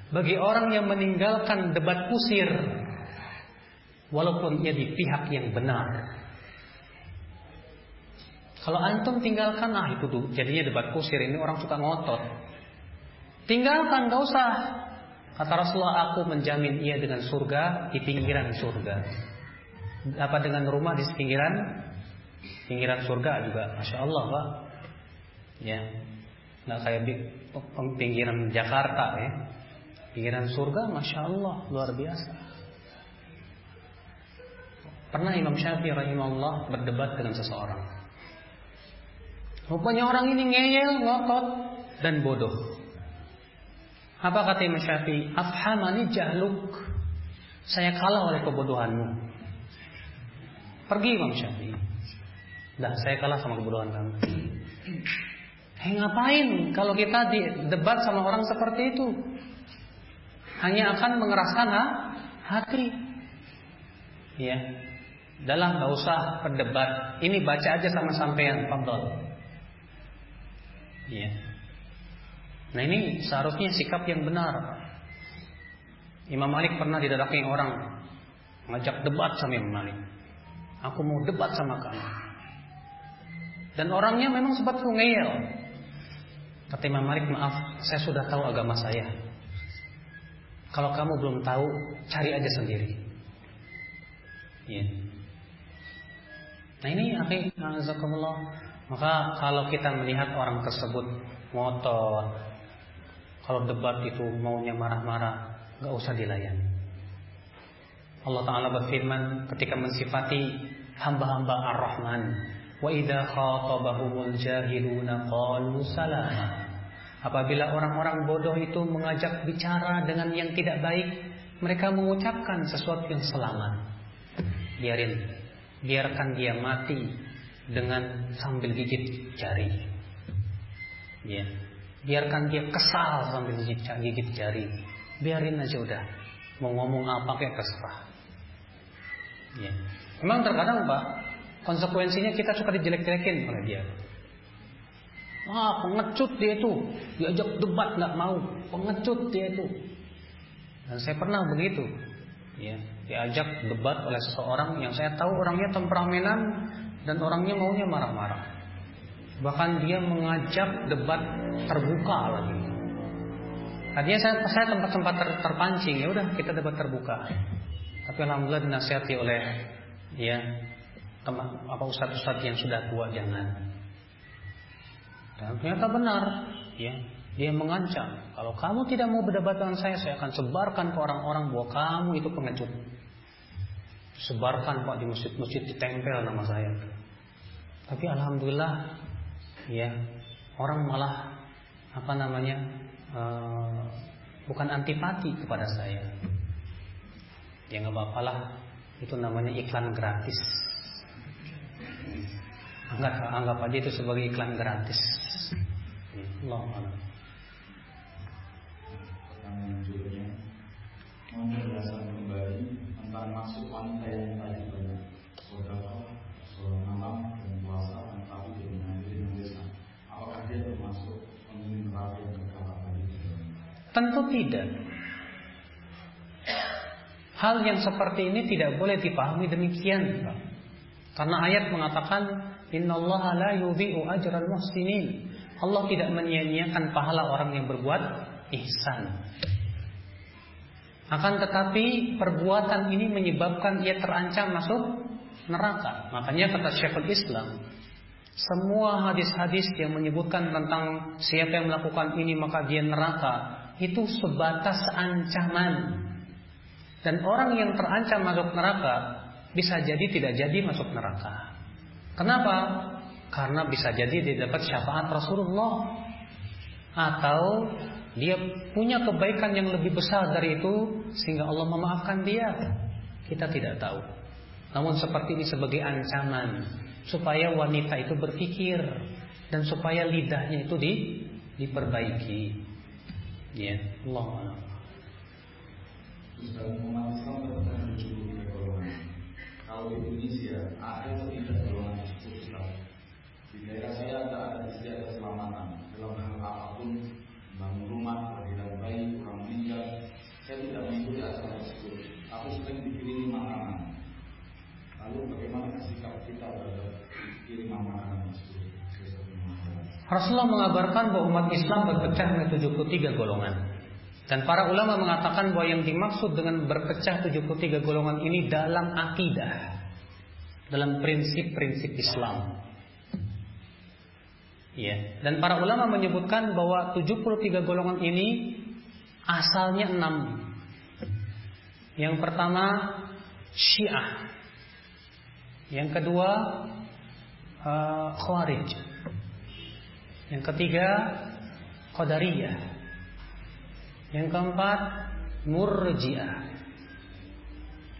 Bagi orang yang meninggalkan debat kusir walaupun ia di pihak yang benar. Kalau antum tinggalkan, ah itu tuh jadinya debat kusir ini orang suka ngotot. Tinggalkan, gak usah. Kata Rasulullah, aku menjamin ia dengan surga di pinggiran surga. Apa dengan rumah di pinggiran? Pinggiran surga juga, masya Allah pak. Ya, nggak kayak pinggiran Jakarta ya. Pinggiran surga, masya Allah, luar biasa. Pernah Imam Syafi'i rahimahullah berdebat dengan seseorang. Rupanya orang ini ngeyel, ngotot, dan bodoh. Apa kata Imam Syafi'i? Afhamani jahluk. Saya kalah oleh kebodohanmu. Pergi Imam Syafi'i. Dah, saya kalah sama kebodohan kamu. Eh ngapain kalau kita debat sama orang seperti itu? Hanya akan mengeraskan ha? hati. Ya. Dalam nggak usah berdebat. Ini baca aja sama sampean, Fadol. Ya. Nah ini seharusnya sikap yang benar. Imam Malik pernah didatangi orang ngajak debat sama Imam Malik. Aku mau debat sama kamu. Dan orangnya memang sempat ngeyel. Kata Imam Malik, maaf, saya sudah tahu agama saya. Kalau kamu belum tahu, cari aja sendiri. Ya. Nah ini akhirnya, maka kalau kita melihat orang tersebut ngotot, kalau debat itu maunya marah-marah, nggak usah dilayani. Allah Taala berfirman ketika mensifati hamba-hamba Ar-Rahman, wa khatabahumul jahiluna qalu salama. Apabila orang-orang bodoh itu mengajak bicara dengan yang tidak baik, mereka mengucapkan sesuatu yang selamat. Biarin, biarkan dia mati dengan sambil gigit jari. Ya. Biarkan dia kesal sambil gigit, jari. Biarin aja udah. Mau ngomong apa kayak terserah. Ya. Memang terkadang Pak, konsekuensinya kita suka dijelek-jelekin oleh dia. Ah, pengecut dia itu. Diajak debat nggak mau. Pengecut dia itu. Dan saya pernah begitu. Ya, diajak debat oleh seseorang yang saya tahu orangnya temperamenan dan orangnya maunya marah-marah. Bahkan dia mengajak debat terbuka lagi. Tadinya saya saya tempat tempat ter, terpancing ya udah kita debat terbuka. Tapi alhamdulillah dinasihati oleh ya teman apa ustadz-ustadz yang sudah tua jangan. Dan ternyata benar, ya dia mengancam kalau kamu tidak mau berdebat dengan saya, saya akan sebarkan ke orang-orang bahwa kamu itu pengecut. Sebarkan pak di masjid-masjid ditempel nama saya. Tapi alhamdulillah ya orang malah apa namanya uh, bukan antipati kepada saya. Ya nggak apa-apa lah itu namanya iklan gratis. Anggap anggap aja itu sebagai iklan gratis. Allah Allah. Pertanyaan tentang maksud wanita yang tadi banyak saudara, sholat malam dan puasa, tapi tidak menghadiri majelis. Apakah dia termasuk penghuni neraka yang kekal tadi? Tentu tidak. Hal yang seperti ini tidak boleh dipahami demikian, Pak. Karena ayat mengatakan innallaha la yudhi'u ajral. Allah tidak menyia-nyiakan pahala orang yang berbuat ihsan. Akan tetapi perbuatan ini menyebabkan ia terancam masuk neraka. Makanya kata Syekhul Islam, semua hadis-hadis yang menyebutkan tentang siapa yang melakukan ini maka dia neraka, itu sebatas ancaman. Dan orang yang terancam masuk neraka bisa jadi tidak jadi masuk neraka. Kenapa? Karena bisa jadi dia dapat syafaat Rasulullah atau dia punya kebaikan yang lebih besar dari itu sehingga Allah memaafkan dia. Kita tidak tahu. Namun seperti ini sebagai ancaman supaya wanita itu berpikir dan supaya lidahnya itu di, diperbaiki. Ya, Allah. Ustaz Muhammad Islam berpesan tujuh golongan. Kalau di Indonesia tidak golongan? Di daerah saya ada ada disediakan keselamatan dalam hal apa pun bangun rumah, kelahiran bayi, kurang meninggal. Saya tidak mengikuti tersebut. Aku sering dikirimi makanan. Lalu bagaimana sikap kita terhadap kiriman makanan? Rasulullah mengabarkan bahwa umat Islam berpecah menjadi 73 golongan. Dan para ulama mengatakan bahwa yang dimaksud dengan berpecah 73 golongan ini dalam akidah. Dalam prinsip-prinsip Islam. Ya. Dan para ulama menyebutkan bahwa 73 golongan ini asalnya enam. Yang pertama Syiah. Yang kedua uh, Khawarij. Yang ketiga Qadariyah. Yang keempat Murji'ah.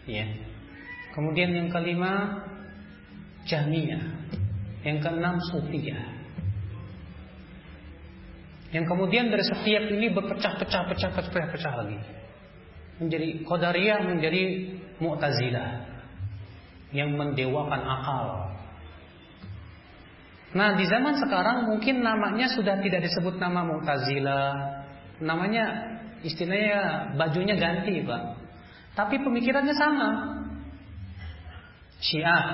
Ya. Kemudian yang kelima Jahmiyah. Yang keenam Sufiyah. Yang kemudian dari setiap ini berpecah-pecah, pecah-pecah, pecah lagi. Menjadi Qadariyah, menjadi Mu'tazilah. Yang mendewakan akal. Nah di zaman sekarang mungkin namanya sudah tidak disebut nama Mu'tazilah. Namanya istilahnya bajunya ganti Pak. Tapi pemikirannya sama. Syiah.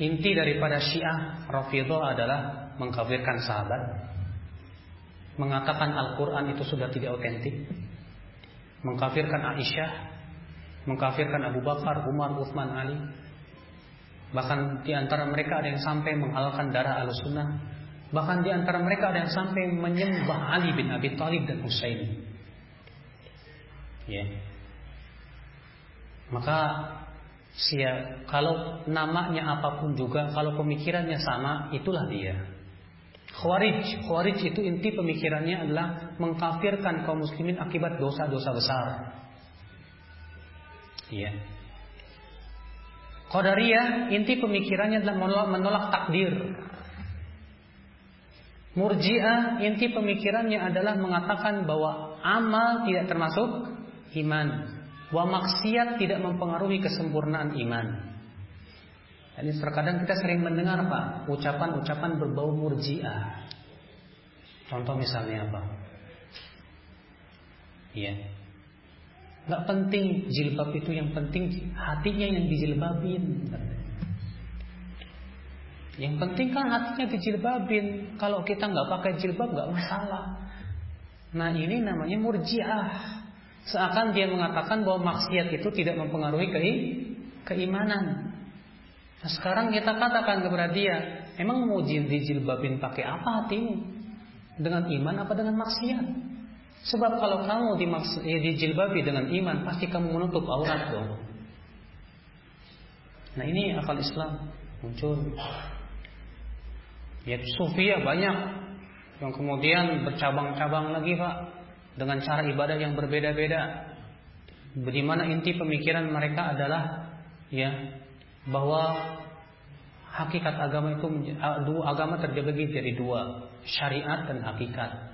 Inti daripada Syiah Rafidah adalah mengkafirkan sahabat mengatakan Al-Quran itu sudah tidak otentik, mengkafirkan Aisyah, mengkafirkan Abu Bakar, Umar, Uthman, Ali. Bahkan di antara mereka ada yang sampai menghalalkan darah al-sunnah. Bahkan di antara mereka ada yang sampai menyembah Ali bin Abi Thalib dan Husain. Ya. Maka sia kalau namanya apa pun juga, kalau pemikirannya sama, itulah dia. Khawarij, Khawarij itu inti pemikirannya adalah mengkafirkan kaum muslimin akibat dosa-dosa besar. Iya. Qadariyah inti pemikirannya adalah menolak, menolak takdir. Murji'ah inti pemikirannya adalah mengatakan bahwa amal tidak termasuk iman. Wa maksiat tidak mempengaruhi kesempurnaan iman. Ini terkadang kita sering mendengar Pak ucapan-ucapan berbau murjiah. Contoh misalnya apa? Iya. Gak penting jilbab itu yang penting hatinya yang dijilbabin. Yang penting kan hatinya dijilbabin. Kalau kita nggak pakai jilbab nggak masalah. Nah ini namanya murjiah. Seakan dia mengatakan bahwa maksiat itu tidak mempengaruhi keimanan. Nah, sekarang kita katakan kepada dia, emang mau dijilbabin pakai apa hatimu? Dengan iman apa dengan maksiat? Sebab kalau kamu ya, dijilbabi dengan iman, pasti kamu menutup aurat dong. Nah ini akal Islam muncul. Ya sufia banyak yang kemudian bercabang-cabang lagi pak dengan cara ibadah yang berbeda-beda. Di mana inti pemikiran mereka adalah ya bahwa hakikat agama itu agama terbagi jadi dua, syariat dan hakikat.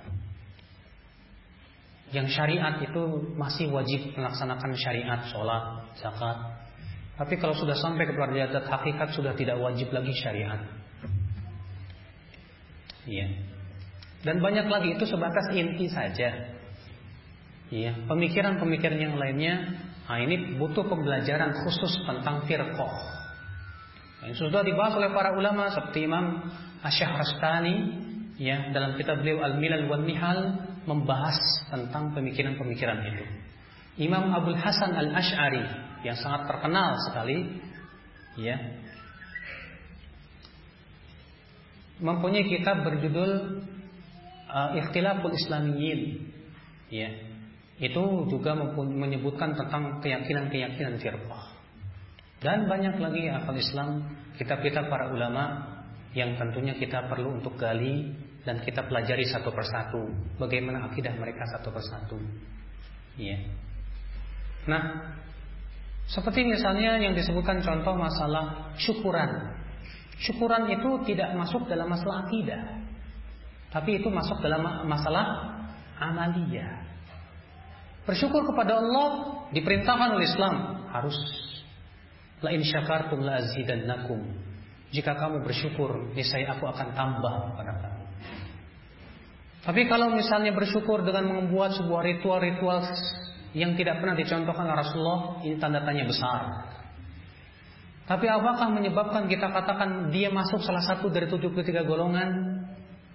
Yang syariat itu masih wajib melaksanakan syariat, sholat, zakat. Tapi kalau sudah sampai kepada derajat hakikat sudah tidak wajib lagi syariat. Iya. Dan banyak lagi itu sebatas inti saja. Iya, pemikiran-pemikiran yang lainnya, nah ini butuh pembelajaran khusus tentang firqah. Yang sudah dibahas oleh para ulama seperti Imam Asy-Syahrastani ya dalam kitab beliau Al-Milal wan Nihal membahas tentang pemikiran-pemikiran itu. Imam Abdul Hasan Al-Asy'ari yang sangat terkenal sekali ya mempunyai kitab berjudul uh, Ikhtilaful Islamiyyin ya itu juga menyebutkan tentang keyakinan-keyakinan firqah. Dan banyak lagi akal Islam, kitab-kitab para ulama yang tentunya kita perlu untuk gali dan kita pelajari satu persatu bagaimana akidah mereka satu persatu. Iya. Nah, seperti misalnya yang disebutkan contoh masalah syukuran. Syukuran itu tidak masuk dalam masalah akidah. Tapi itu masuk dalam masalah amaliyah. Bersyukur kepada Allah diperintahkan oleh Islam harus la in syakartum la azidannakum. Jika kamu bersyukur, niscaya aku akan tambah kepada kamu. Tapi kalau misalnya bersyukur dengan membuat sebuah ritual-ritual yang tidak pernah dicontohkan oleh Rasulullah, ini tanda tanya besar. Tapi apakah menyebabkan kita katakan dia masuk salah satu dari 73 golongan?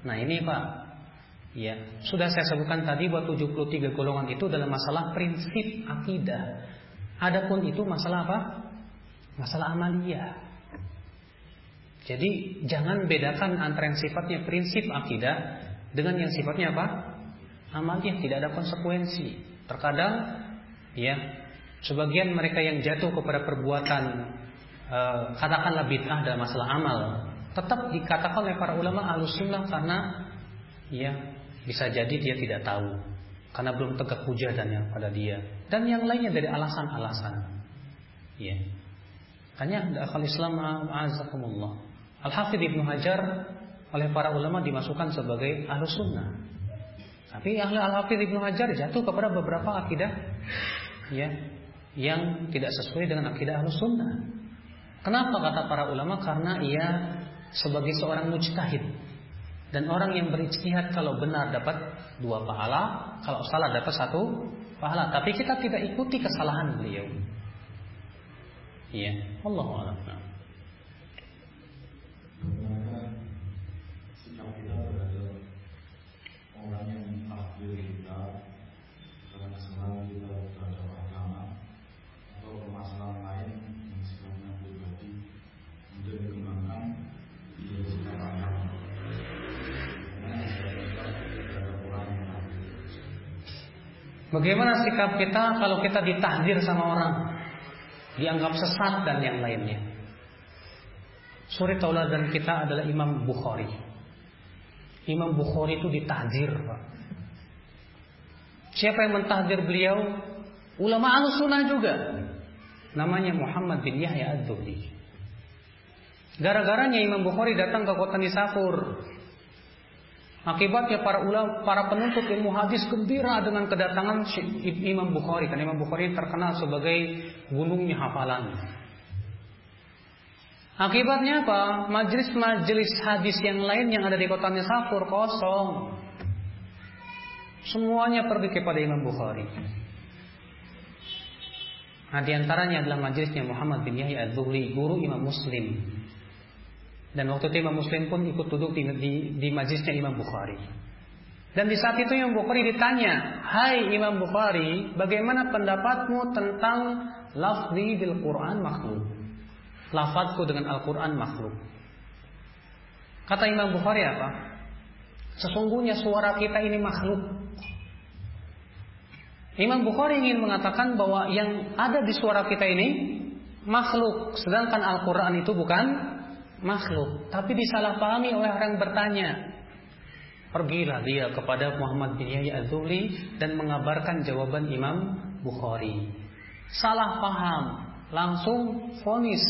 Nah ini Pak, Ya, sudah saya sebutkan tadi bahwa 73 golongan itu dalam masalah prinsip akidah. Adapun itu masalah apa? Masalah amalia. Jadi jangan bedakan antara yang sifatnya prinsip akidah dengan yang sifatnya apa? Amalia tidak ada konsekuensi. Terkadang ya, sebagian mereka yang jatuh kepada perbuatan eh, katakanlah bid'ah dalam masalah amal, tetap dikatakan oleh para ulama alusunnah karena ya bisa jadi dia tidak tahu karena belum tegak hujah dan yang pada dia dan yang lainnya dari alasan-alasan. Ya. Hanya akal Islam azakumullah. Al-Hafidh Ibnu Hajar oleh para ulama dimasukkan sebagai ahlu sunnah. Tapi ahli Al-Hafidh Ibnu Hajar jatuh kepada beberapa akidah ya yang tidak sesuai dengan akidah ahlu sunnah. Kenapa kata para ulama? Karena ia sebagai seorang mujtahid dan orang yang berijtihad kalau benar dapat dua pahala, kalau salah dapat satu pahala. Tapi kita tidak ikuti kesalahan beliau. Iya, Allah a'lam. Bagaimana sikap kita kalau kita ditahdir sama orang? Dianggap sesat dan yang lainnya. Suri tauladan kita adalah Imam Bukhari. Imam Bukhari itu ditahdir Pak. Siapa yang mentahdir beliau? Ulama al-sunnah juga. Namanya Muhammad bin Yahya ad-Dhuhli Gara-garanya Imam Bukhari datang ke kota Nisapur Akibatnya para ulama, para penuntut ilmu hadis gembira dengan kedatangan Imam Bukhari. Karena Imam Bukhari terkenal sebagai gunungnya hafalan. Akibatnya apa? Majelis-majelis hadis yang lain yang ada di kota Nisapur kosong. Semuanya pergi kepada Imam Bukhari. Nah, di antaranya adalah majelisnya Muhammad bin Yahya ad-Dhuhri, guru Imam Muslim. Dan waktu itu Imam Muslim pun ikut duduk di, di, di majlisnya Imam Bukhari. Dan di saat itu Imam Bukhari ditanya, Hai Imam Bukhari, bagaimana pendapatmu tentang lafzi bil Quran makhluk? Lafadku dengan Al-Quran makhluk. Kata Imam Bukhari apa? Sesungguhnya suara kita ini makhluk. Imam Bukhari ingin mengatakan bahwa yang ada di suara kita ini makhluk, sedangkan Al-Quran itu bukan makhluk, tapi disalahpahami oleh orang bertanya. Pergilah dia kepada Muhammad bin Yahya Az-Zuhli dan mengabarkan jawaban Imam Bukhari. Salah paham, langsung fonis.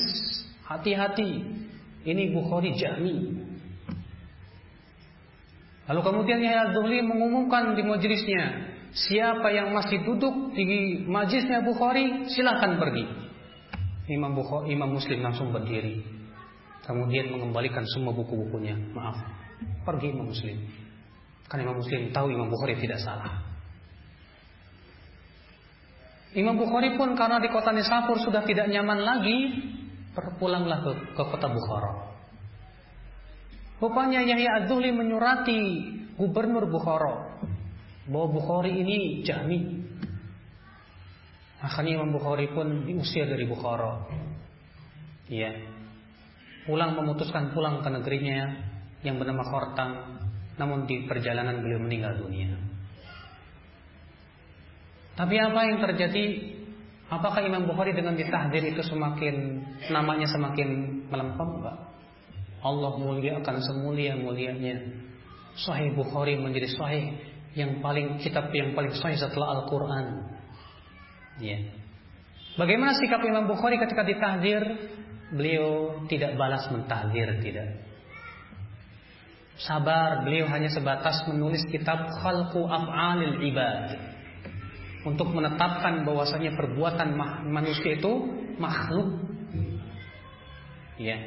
Hati-hati, ini Bukhari Jahmi. Lalu kemudian Yahya Az-Zuhli mengumumkan di majelisnya, Siapa yang masih duduk di majlisnya Bukhari, silahkan pergi. Imam Bukhari, Imam Muslim langsung berdiri. Kemudian mengembalikan semua buku-bukunya. Maaf, pergi Imam Muslim. Karena Imam Muslim tahu Imam Bukhari tidak salah. Imam Bukhari pun karena di kota Nisapur sudah tidak nyaman lagi, berpulanglah ke, ke kota Bukhara. Rupanya Yahya Az-Zuhli menyurati gubernur Bukhara bahwa Bukhari ini jahmi. Akhirnya Imam Bukhari pun diusir dari Bukhara. Iya. Pulang memutuskan pulang ke negerinya yang bernama Khortang. Namun di perjalanan beliau meninggal dunia. Tapi apa yang terjadi? Apakah Imam Bukhari dengan ditahdir itu semakin namanya semakin melempem? Enggak. Allah mulia akan semulia mulianya. Sahih Bukhari menjadi sahih yang paling kitab yang paling sahih setelah Al-Quran. Ya. Bagaimana sikap Imam Bukhari ketika ditahdir? Beliau tidak balas mentahdir, tidak. Sabar, beliau hanya sebatas menulis kitab Khalqu Af'alil Ibad untuk menetapkan bahwasanya perbuatan manusia itu makhluk. Ya,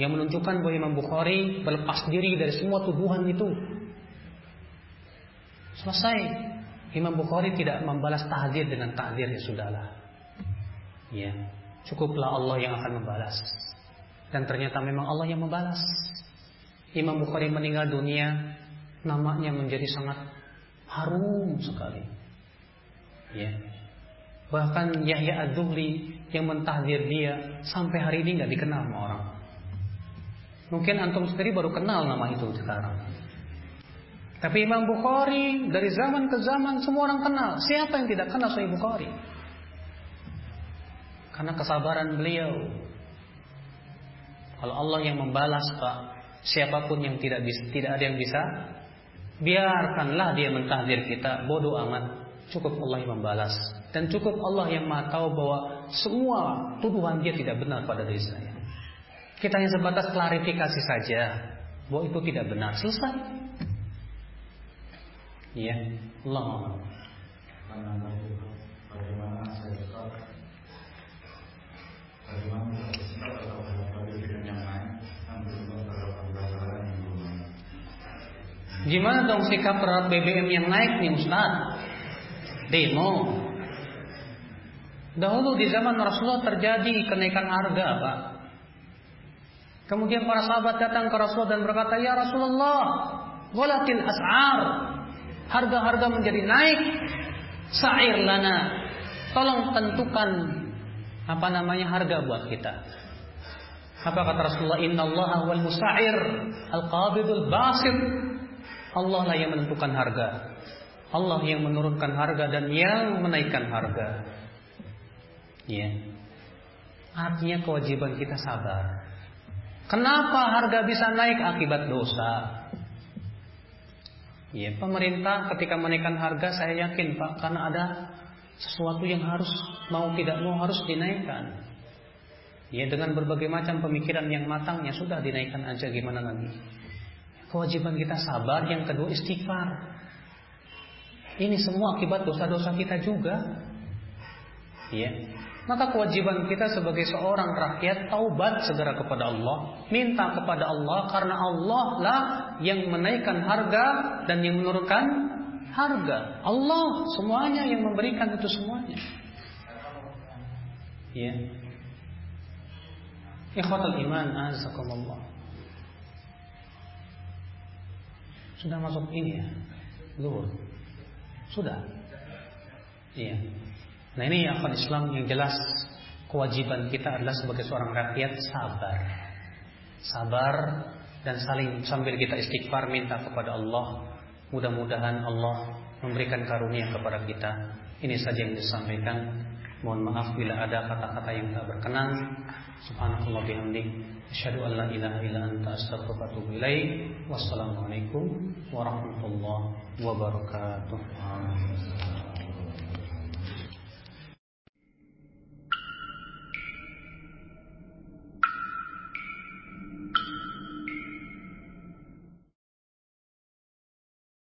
yang menunjukkan bahwa Imam Bukhari berlepas diri dari semua tuduhan itu. Selesai. Imam Bukhari tidak membalas tahdir dengan tahdir ya sudahlah. Ya, cukuplah Allah yang akan membalas. Dan ternyata memang Allah yang membalas. Imam Bukhari meninggal dunia, namanya menjadi sangat harum sekali. Ya. Bahkan Yahya Ad-Duhli yang mentahdir dia sampai hari ini nggak dikenal sama orang. Mungkin antum sendiri baru kenal nama itu sekarang. Tapi Imam Bukhari dari zaman ke zaman semua orang kenal. Siapa yang tidak kenal Sahih Bukhari? Karena kesabaran beliau. Kalau Allah yang membalas Pak, siapa pun yang tidak bisa, tidak ada yang bisa, biarkanlah dia mentahdir kita, bodoh amat. Cukup Allah yang membalas dan cukup Allah yang maha tahu bahwa semua tuduhan dia tidak benar pada diri saya. Kita hanya sebatas klarifikasi saja bahwa itu tidak benar. Selesai. Iya, Allah Bagaimana saya tetap Gimana dong sikap terhadap BBM yang naik nih Ustaz? Demo. Dahulu di zaman Rasulullah terjadi kenaikan harga, Pak. Kemudian para sahabat datang ke Rasulullah dan berkata, "Ya Rasulullah, walatil as'ar." Harga-harga menjadi naik. Sa'ir lana. Tolong tentukan apa namanya harga buat kita. Apa kata Rasulullah? Inna Allah wal musa'ir al-qabidul basir. Allah lah yang menentukan harga. Allah yang menurunkan harga dan yang menaikkan harga. Ya. Artinya kewajiban kita sabar. Kenapa harga bisa naik akibat dosa? Ya, pemerintah ketika menaikkan harga saya yakin Pak karena ada sesuatu yang harus mau tidak mau harus dinaikkan. Ya dengan berbagai macam pemikiran yang matang ya sudah dinaikkan aja gimana lagi. Kewajiban kita sabar, yang kedua istighfar. Ini semua akibat dosa-dosa kita juga. Ya. Maka kewajiban kita sebagai seorang rakyat taubat segera kepada Allah, minta kepada Allah karena Allah lah yang menaikkan harga dan yang menurunkan harga. Allah semuanya yang memberikan itu semuanya. Ya. Ikhwatul iman azakumullah. Sudah masuk ini ya. Zuhur. Sudah. Iya. Nah ini akal Islam yang jelas kewajiban kita adalah sebagai seorang rakyat sabar. Sabar dan saling sambil kita istighfar minta kepada Allah. Mudah-mudahan Allah memberikan karunia kepada kita. Ini saja yang disampaikan. Mohon maaf bila ada kata-kata yang tak berkenan. Subhanallah bihamdik. Asyhadu an la ilaha illa anta astaghfiruka wa. Wassalamualaikum warahmatullahi wabarakatuh.